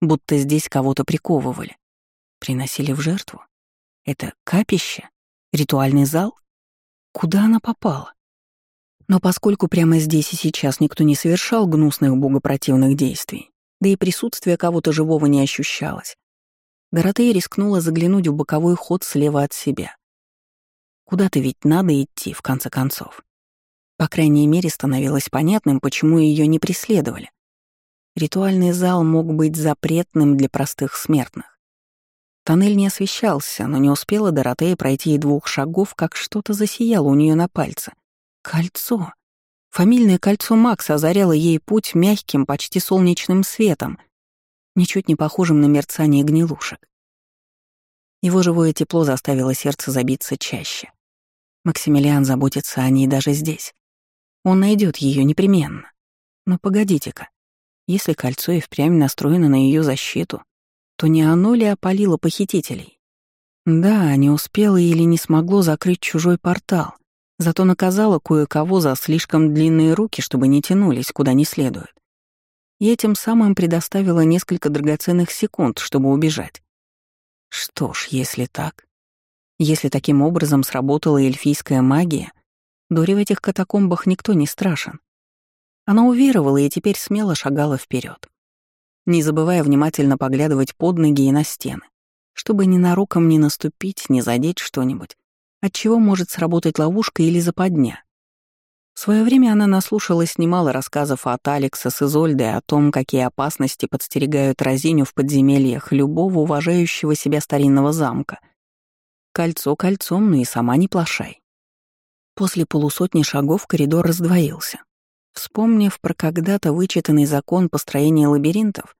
Будто здесь кого-то приковывали. Приносили в жертву? Это капище? Ритуальный зал? Куда она попала? Но поскольку прямо здесь и сейчас никто не совершал гнусных богопротивных действий, да и присутствие кого-то живого не ощущалось, Доротея рискнула заглянуть в боковой ход слева от себя. Куда-то ведь надо идти, в конце концов. По крайней мере, становилось понятным, почему ее не преследовали. Ритуальный зал мог быть запретным для простых смертных. Тоннель не освещался, но не успела Доротея пройти и двух шагов, как что-то засияло у нее на пальце. Кольцо. Фамильное кольцо Макса озаряло ей путь мягким, почти солнечным светом, ничуть не похожим на мерцание гнилушек. Его живое тепло заставило сердце забиться чаще. Максимилиан заботится о ней даже здесь. Он найдет ее непременно. Но погодите-ка, если кольцо и впрямь настроено на ее защиту, то не оно ли опалило похитителей? Да, не успело или не смогло закрыть чужой портал, зато наказало кое-кого за слишком длинные руки, чтобы не тянулись куда не следует. И этим самым предоставила несколько драгоценных секунд, чтобы убежать. Что ж, если так, если таким образом сработала эльфийская магия, Дори в этих катакомбах никто не страшен. Она уверовала и теперь смело шагала вперед не забывая внимательно поглядывать под ноги и на стены, чтобы ни нароком не наступить, не задеть что-нибудь, от чего может сработать ловушка или западня. В свое время она наслушалась немало рассказов от Алекса с Изольдой о том, какие опасности подстерегают Розиню в подземельях любого уважающего себя старинного замка. Кольцо кольцом, но и сама не плашай. После полусотни шагов коридор раздвоился. Вспомнив про когда-то вычитанный закон построения лабиринтов,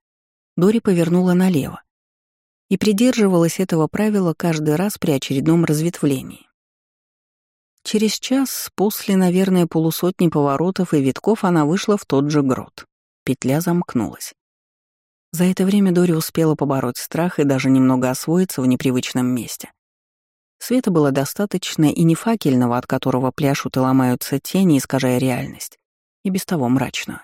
Дори повернула налево и придерживалась этого правила каждый раз при очередном разветвлении. Через час, после, наверное, полусотни поворотов и витков, она вышла в тот же грот. Петля замкнулась. За это время Дори успела побороть страх и даже немного освоиться в непривычном месте. Света было достаточно и не факельного, от которого пляшут и ломаются тени, искажая реальность, и без того мрачную.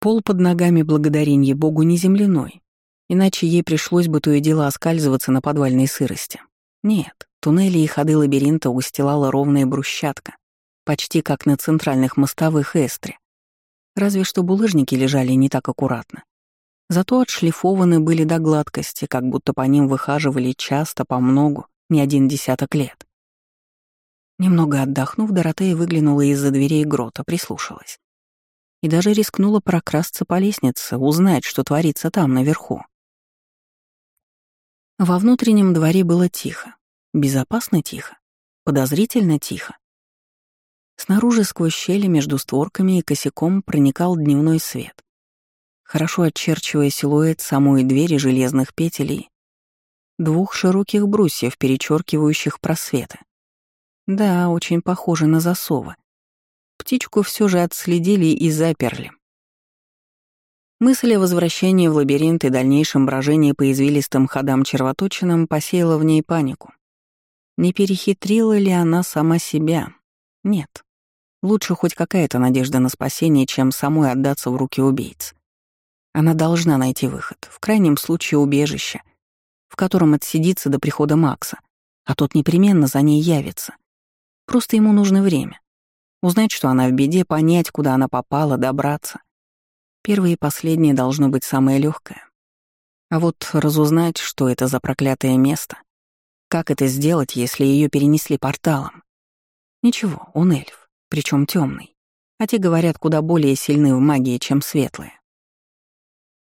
Пол под ногами благодаренье Богу не земляной, иначе ей пришлось бы то и дело оскальзываться на подвальной сырости. Нет, туннели и ходы лабиринта устилала ровная брусчатка, почти как на центральных мостовых Эстре. Разве что булыжники лежали не так аккуратно. Зато отшлифованы были до гладкости, как будто по ним выхаживали часто, по многу, не один десяток лет. Немного отдохнув, Доротея выглянула из-за дверей грота, прислушалась и даже рискнула прокрасться по лестнице, узнать, что творится там, наверху. Во внутреннем дворе было тихо, безопасно тихо, подозрительно тихо. Снаружи сквозь щели между створками и косяком проникал дневной свет, хорошо очерчивая силуэт самой двери железных петелей, двух широких брусьев, перечеркивающих просветы. Да, очень похоже на засовы, Птичку все же отследили и заперли. Мысль о возвращении в лабиринт и дальнейшем брожении по извилистым ходам-червоточинам посеяла в ней панику. Не перехитрила ли она сама себя? Нет. Лучше хоть какая-то надежда на спасение, чем самой отдаться в руки убийц. Она должна найти выход, в крайнем случае убежище, в котором отсидится до прихода Макса, а тот непременно за ней явится. Просто ему нужно время. Узнать, что она в беде, понять, куда она попала, добраться. Первое и последнее должно быть самое легкое. А вот разузнать, что это за проклятое место, как это сделать, если ее перенесли порталом? Ничего, он эльф, причем темный. А те, говорят, куда более сильны в магии, чем светлые.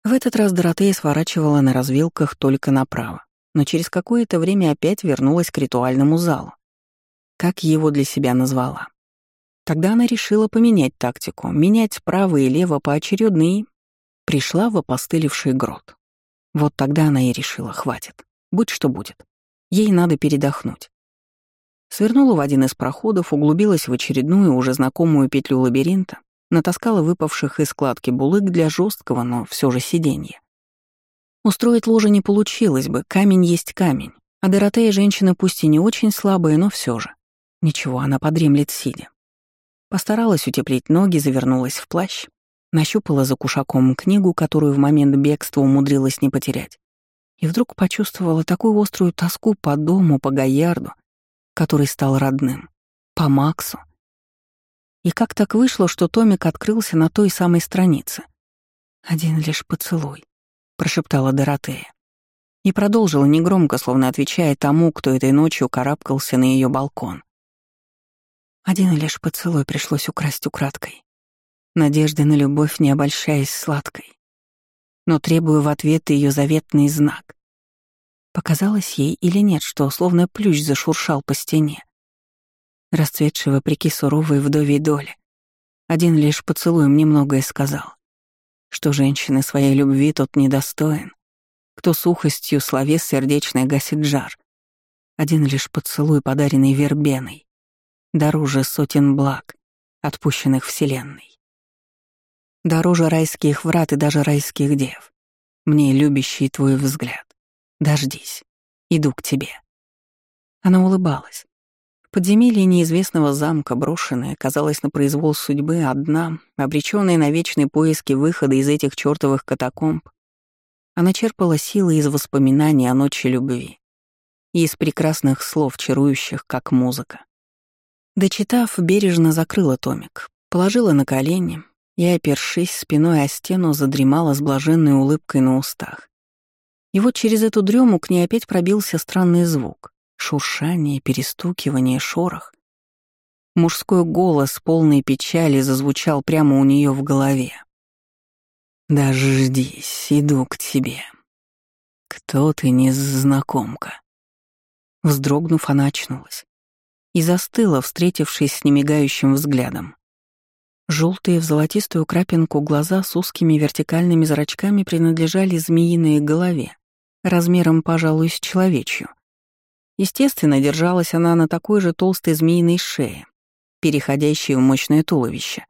В этот раз Доротея сворачивала на развилках только направо, но через какое-то время опять вернулась к ритуальному залу. Как его для себя назвала. Тогда она решила поменять тактику, менять справа и лево поочередно и... Пришла в опостылевший грот. Вот тогда она и решила, хватит, будь что будет. Ей надо передохнуть. Свернула в один из проходов, углубилась в очередную, уже знакомую петлю лабиринта, натаскала выпавших из складки булык для жесткого, но все же сиденья. Устроить ложе не получилось бы, камень есть камень, а Доротея женщина пусть и не очень слабая, но все же. Ничего, она подремлет сидя. Постаралась утеплить ноги, завернулась в плащ, нащупала за кушаком книгу, которую в момент бегства умудрилась не потерять, и вдруг почувствовала такую острую тоску по дому, по Гаярду, который стал родным, по Максу. И как так вышло, что Томик открылся на той самой странице? «Один лишь поцелуй», — прошептала Доротея. И продолжила негромко, словно отвечая тому, кто этой ночью карабкался на ее балкон. Один лишь поцелуй пришлось украсть украдкой. Надежды на любовь, не обольщаясь сладкой. Но требую в ответ ее заветный знак. Показалось ей или нет, что словно плющ зашуршал по стене. Расцветший вопреки суровой вдовей доли. Один лишь поцелуй мне многое сказал. Что женщины своей любви тот недостоин. Кто сухостью словес сердечной гасит жар. Один лишь поцелуй, подаренный вербеной дороже сотен благ, отпущенных Вселенной. Дороже райских врат и даже райских дев. Мне любящий твой взгляд. Дождись. Иду к тебе. Она улыбалась. Подземелье неизвестного замка, брошенное, казалось на произвол судьбы, одна, обречённая на вечные поиски выхода из этих чёртовых катакомб. Она черпала силы из воспоминаний о ночи любви и из прекрасных слов, чарующих, как музыка. Дочитав, бережно закрыла томик, положила на колени и, опершись спиной о стену, задремала с блаженной улыбкой на устах. И вот через эту дрему к ней опять пробился странный звук — шуршание, перестукивание, шорох. Мужской голос, полный печали, зазвучал прямо у нее в голове. «Дождись, иду к тебе. Кто ты, незнакомка?» Вздрогнув, она очнулась и застыла, встретившись с немигающим взглядом. Желтые в золотистую крапинку глаза с узкими вертикальными зрачками принадлежали змеиной голове, размером, пожалуй, с человечью. Естественно, держалась она на такой же толстой змеиной шее, переходящей в мощное туловище.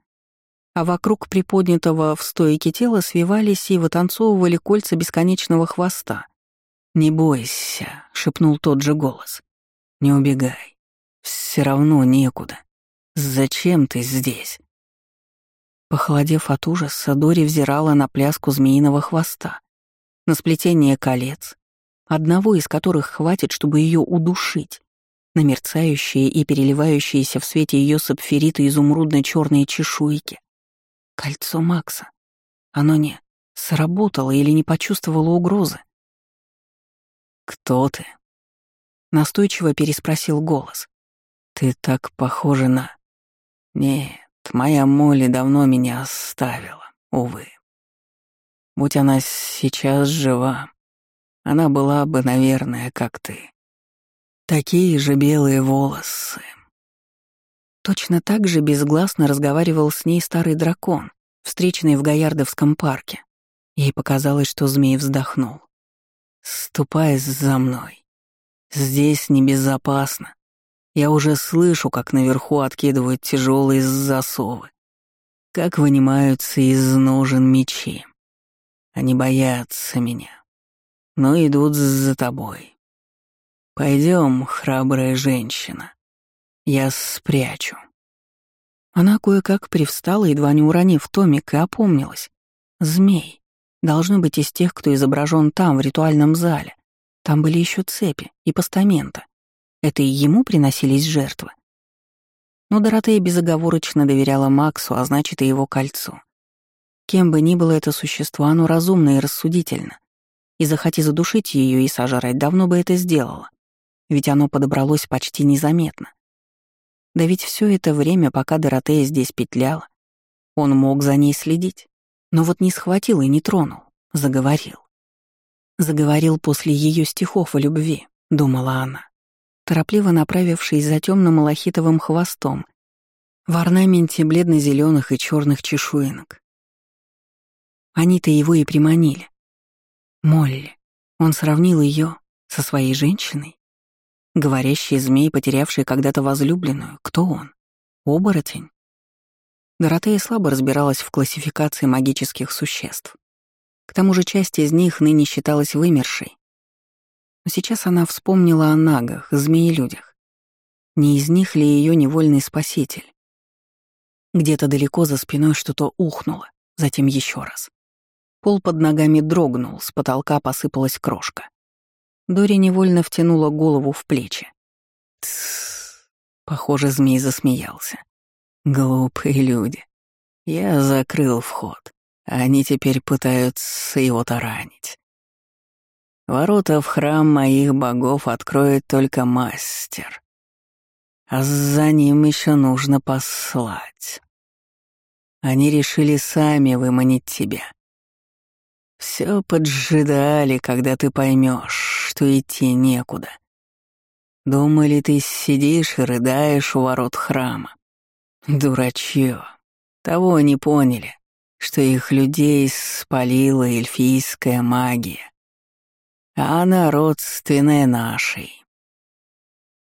А вокруг приподнятого в стойке тела свивались и вытанцовывали кольца бесконечного хвоста. «Не бойся», — шепнул тот же голос. «Не убегай. Все равно некуда. Зачем ты здесь? Похолодев от ужаса, Дори взирала на пляску змеиного хвоста, на сплетение колец, одного из которых хватит, чтобы ее удушить, на мерцающие и переливающиеся в свете ее сапфирита изумрудно-черные чешуйки. Кольцо Макса. Оно не сработало или не почувствовало угрозы. «Кто ты?» — настойчиво переспросил голос. Ты так похожа на... Нет, моя Молли давно меня оставила, увы. Будь она сейчас жива, она была бы, наверное, как ты. Такие же белые волосы. Точно так же безгласно разговаривал с ней старый дракон, встреченный в Гаярдовском парке. Ей показалось, что змей вздохнул. «Ступай за мной. Здесь небезопасно. Я уже слышу, как наверху откидывают тяжелые засовы, как вынимаются из ножен мечи. Они боятся меня, но идут за тобой. Пойдем, храбрая женщина. Я спрячу. Она кое-как привстала, едва не уронив томик, и опомнилась. Змей. Должно быть из тех, кто изображен там, в ритуальном зале. Там были еще цепи и постаменты. Это и ему приносились жертвы. Но Доротея безоговорочно доверяла Максу, а значит и его кольцу. Кем бы ни было это существо, оно разумно и рассудительно. И захоти задушить ее и сожрать, давно бы это сделало. Ведь оно подобралось почти незаметно. Да ведь все это время, пока Доротея здесь петляла, он мог за ней следить. Но вот не схватил и не тронул, заговорил. Заговорил после ее стихов о любви, думала она, торопливо направившись за темным малахитовым хвостом в орнаменте бледно-зеленых и черных чешуинок. Они-то его и приманили. Молли. Он сравнил ее со своей женщиной. Говорящий змей, потерявший когда-то возлюбленную. Кто он? Оборотень? Доротея слабо разбиралась в классификации магических существ. К тому же часть из них ныне считалась вымершей. Но сейчас она вспомнила о нагах, змеи-людях. Не из них ли ее невольный спаситель? Где-то далеко за спиной что-то ухнуло, затем еще раз. Пол под ногами дрогнул, с потолка посыпалась крошка. Дори невольно втянула голову в плечи. Тссс. Похоже, змей засмеялся. Глупые люди. Я закрыл вход. Они теперь пытаются его таранить. Ворота в храм моих богов откроет только мастер. А за ним еще нужно послать. Они решили сами выманить тебя. Все поджидали, когда ты поймешь, что идти некуда. Думали, ты сидишь и рыдаешь у ворот храма. Дурачье. Того не поняли, что их людей спалила эльфийская магия. А она родственная нашей.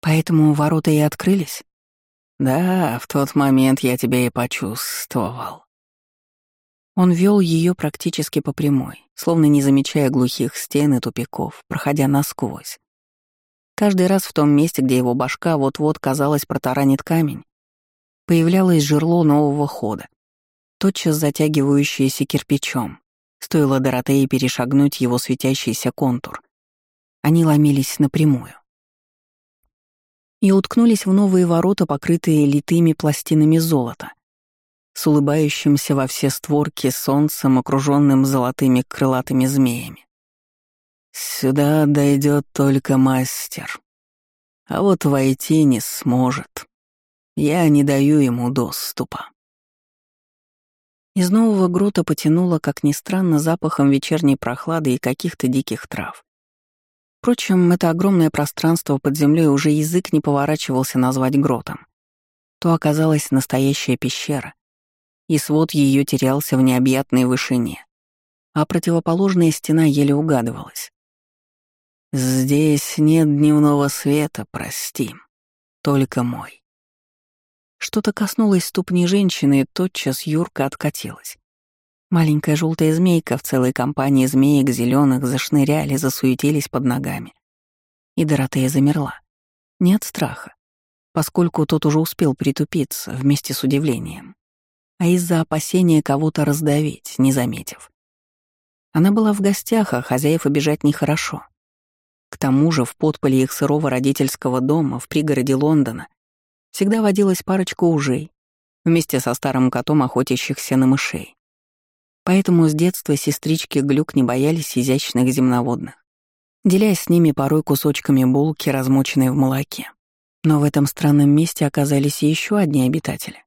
Поэтому ворота и открылись? Да, в тот момент я тебя и почувствовал. Он вел ее практически по прямой, словно не замечая глухих стен и тупиков, проходя насквозь. Каждый раз в том месте, где его башка вот-вот, казалось, протаранит камень, появлялось жерло нового хода, тотчас затягивающееся кирпичом. Стоило Доротее перешагнуть его светящийся контур. Они ломились напрямую. И уткнулись в новые ворота, покрытые литыми пластинами золота, с улыбающимся во все створки солнцем, окруженным золотыми крылатыми змеями. Сюда дойдет только мастер, а вот войти не сможет. Я не даю ему доступа. Из нового грота потянуло, как ни странно, запахом вечерней прохлады и каких-то диких трав. Впрочем, это огромное пространство под землей уже язык не поворачивался назвать гротом. То оказалась настоящая пещера, и свод ее терялся в необъятной вышине, а противоположная стена еле угадывалась. «Здесь нет дневного света, прости, только мой». Что-то коснулось ступни женщины, и тотчас Юрка откатилась. Маленькая желтая змейка в целой компании змеек зеленых зашныряли, засуетились под ногами. И Доротея замерла. Не от страха, поскольку тот уже успел притупиться вместе с удивлением, а из-за опасения кого-то раздавить, не заметив. Она была в гостях, а хозяев обижать нехорошо. К тому же в подполе их сырого родительского дома в пригороде Лондона всегда водилась парочка ужей, вместе со старым котом, охотящихся на мышей. Поэтому с детства сестрички Глюк не боялись изящных земноводных, делясь с ними порой кусочками булки, размоченной в молоке. Но в этом странном месте оказались еще одни обитатели.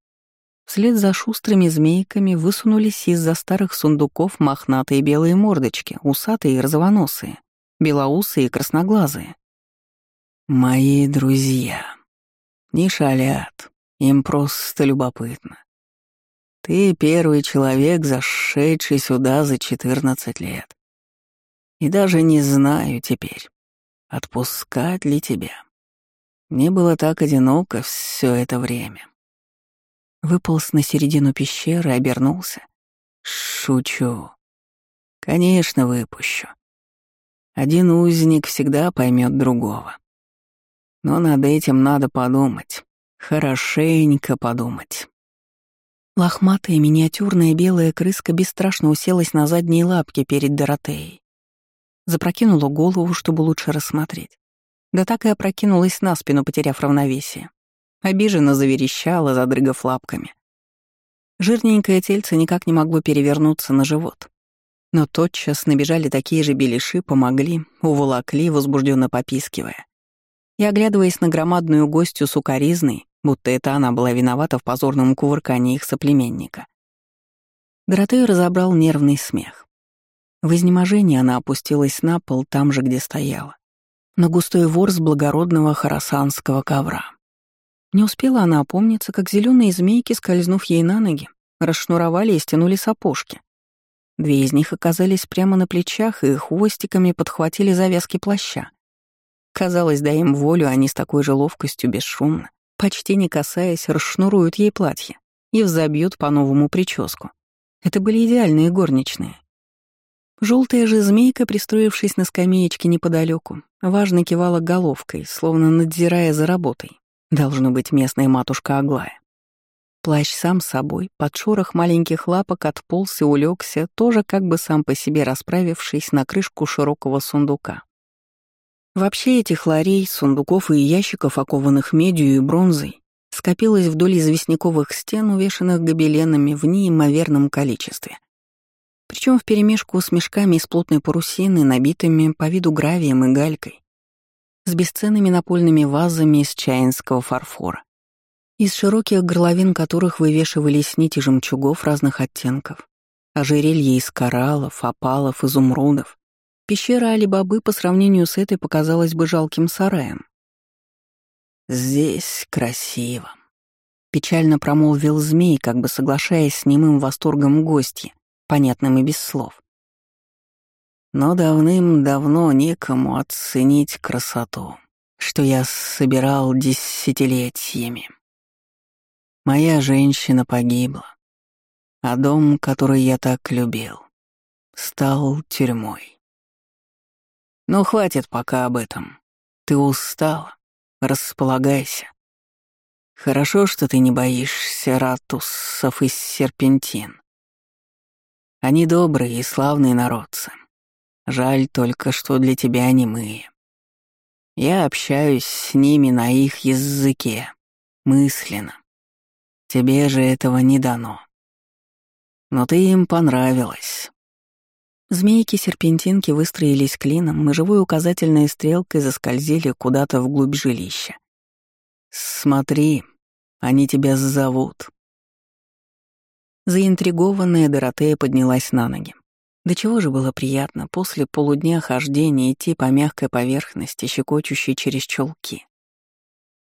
Вслед за шустрыми змейками высунулись из-за старых сундуков мохнатые белые мордочки, усатые и розовоносые, белоусые и красноглазые. «Мои друзья», не шалят, им просто любопытно. Ты первый человек, зашедший сюда за 14 лет. И даже не знаю теперь, отпускать ли тебя. Мне было так одиноко все это время. Выполз на середину пещеры, обернулся. Шучу. Конечно, выпущу. Один узник всегда поймет другого. Но над этим надо подумать. Хорошенько подумать. Лохматая миниатюрная белая крыска бесстрашно уселась на задние лапки перед Доротеей. Запрокинула голову, чтобы лучше рассмотреть. Да так и опрокинулась на спину, потеряв равновесие. Обиженно заверещала, задрыгав лапками. Жирненькое тельце никак не могло перевернуться на живот. Но тотчас набежали такие же беляши, помогли, уволокли, возбужденно попискивая. И, оглядываясь на громадную гостью сукаризной, будто это она была виновата в позорном кувыркании их соплеменника. Доротею разобрал нервный смех. В изнеможении она опустилась на пол там же, где стояла, на густой ворс благородного хоросанского ковра. Не успела она опомниться, как зеленые змейки, скользнув ей на ноги, расшнуровали и стянули сапожки. Две из них оказались прямо на плечах и хвостиками подхватили завязки плаща. Казалось, дай им волю, они с такой же ловкостью, бесшумно, почти не касаясь, расшнуруют ей платье и взобьют по-новому прическу. Это были идеальные горничные. Желтая же змейка, пристроившись на скамеечке неподалеку, важно кивала головкой, словно надзирая за работой. Должно быть местная матушка Аглая. Плащ сам собой, под шорох маленьких лапок отполз и улегся, тоже как бы сам по себе расправившись на крышку широкого сундука. Вообще этих ларей, сундуков и ящиков, окованных медью и бронзой, скопилось вдоль известняковых стен, увешанных гобеленами в неимоверном количестве. Причем вперемешку с мешками из плотной парусины, набитыми по виду гравием и галькой, с бесценными напольными вазами из чаинского фарфора, из широких горловин которых вывешивались нити жемчугов разных оттенков, ожерелья из кораллов, опалов, изумрудов. Пещера Али-Бабы по сравнению с этой показалась бы жалким сараем. «Здесь красиво», — печально промолвил змей, как бы соглашаясь с немым восторгом гостя, понятным и без слов. Но давным-давно некому оценить красоту, что я собирал десятилетиями. Моя женщина погибла, а дом, который я так любил, стал тюрьмой. Но хватит пока об этом. Ты устала, располагайся. Хорошо, что ты не боишься ратусов из серпентин. Они добрые и славные народцы. Жаль только, что для тебя они мы. Я общаюсь с ними на их языке, мысленно. Тебе же этого не дано. Но ты им понравилась. Змейки-серпентинки выстроились клином, и живой указательной стрелкой заскользили куда-то вглубь жилища. «Смотри, они тебя зовут». Заинтригованная Доротея поднялась на ноги. До чего же было приятно после полудня хождения идти по мягкой поверхности, щекочущей через челки.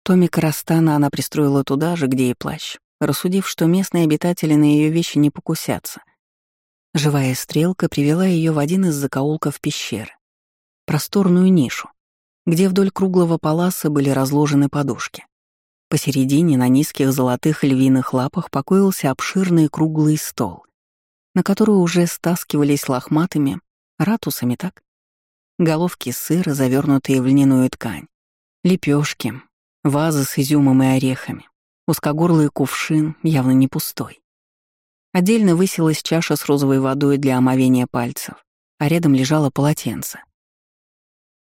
Томик Растана она пристроила туда же, где и плащ, рассудив, что местные обитатели на ее вещи не покусятся. Живая стрелка привела ее в один из закоулков пещеры, просторную нишу, где вдоль круглого паласа были разложены подушки. Посередине на низких золотых львиных лапах покоился обширный круглый стол, на который уже стаскивались лохматыми, ратусами, так? Головки сыра, завернутые в льняную ткань, лепешки, вазы с изюмом и орехами, узкогорлый кувшин, явно не пустой. Отдельно высилась чаша с розовой водой для омовения пальцев, а рядом лежало полотенце.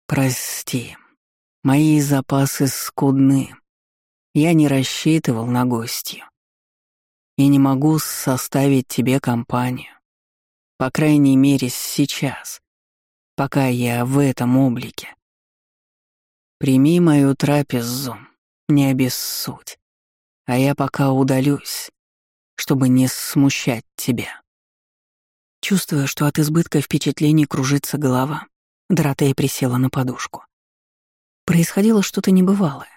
«Прости, мои запасы скудны. Я не рассчитывал на гостью и не могу составить тебе компанию. По крайней мере, сейчас, пока я в этом облике. Прими мою трапезу, не обессудь, а я пока удалюсь, чтобы не смущать тебя. Чувствуя, что от избытка впечатлений кружится голова, Доротея присела на подушку. Происходило что-то небывалое.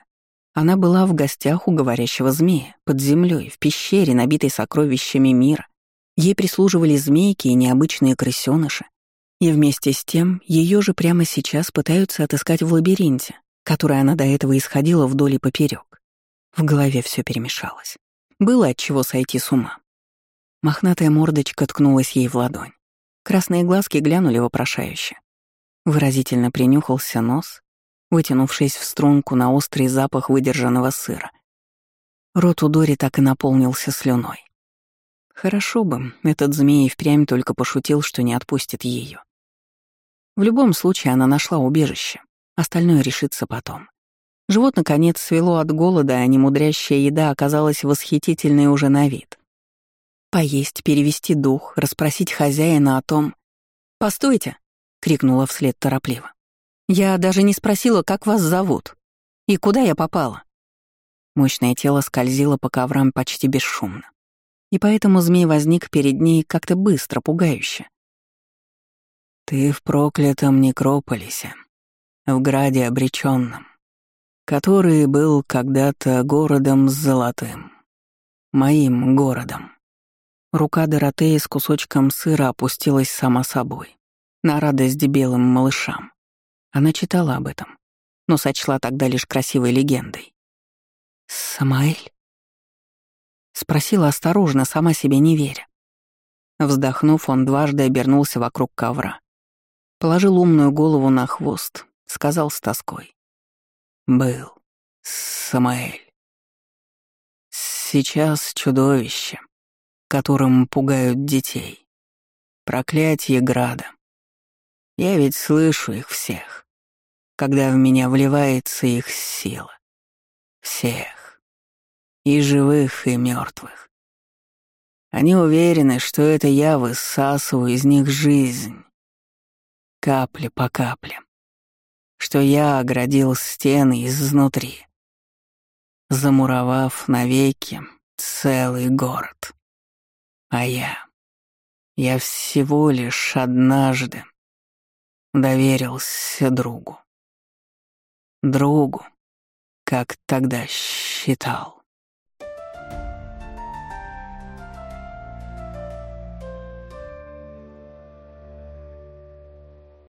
Она была в гостях у говорящего змея, под землей, в пещере, набитой сокровищами мира. Ей прислуживали змейки и необычные крысёныши. И вместе с тем ее же прямо сейчас пытаются отыскать в лабиринте, который она до этого исходила вдоль и поперек. В голове все перемешалось. Было от чего сойти с ума. Мохнатая мордочка ткнулась ей в ладонь. Красные глазки глянули вопрошающе. Выразительно принюхался нос, вытянувшись в струнку на острый запах выдержанного сыра. Рот у Дори так и наполнился слюной. Хорошо бы, этот змей впрямь только пошутил, что не отпустит ее. В любом случае она нашла убежище, остальное решится потом. Живот, наконец, свело от голода, а немудрящая еда оказалась восхитительной уже на вид. Поесть, перевести дух, расспросить хозяина о том... «Постойте!» — крикнула вслед торопливо. «Я даже не спросила, как вас зовут и куда я попала». Мощное тело скользило по коврам почти бесшумно. И поэтому змей возник перед ней как-то быстро, пугающе. «Ты в проклятом некрополисе, в граде обреченном, который был когда-то городом золотым, моим городом». Рука Доротеи с кусочком сыра опустилась сама собой, на радость белым малышам. Она читала об этом, но сочла тогда лишь красивой легендой. «Самаэль?» Спросила осторожно, сама себе не веря. Вздохнув, он дважды обернулся вокруг ковра. Положил умную голову на хвост, сказал с тоской. «Был. Самаэль. Сейчас чудовище, которым пугают детей. Проклятие града. Я ведь слышу их всех, когда в меня вливается их сила. Всех. И живых, и мертвых. Они уверены, что это я высасываю из них жизнь. Капля по капле. Что я оградил стены изнутри, замуровав навеки целый город. А я... Я всего лишь однажды доверился другу. Другу, как тогда считал.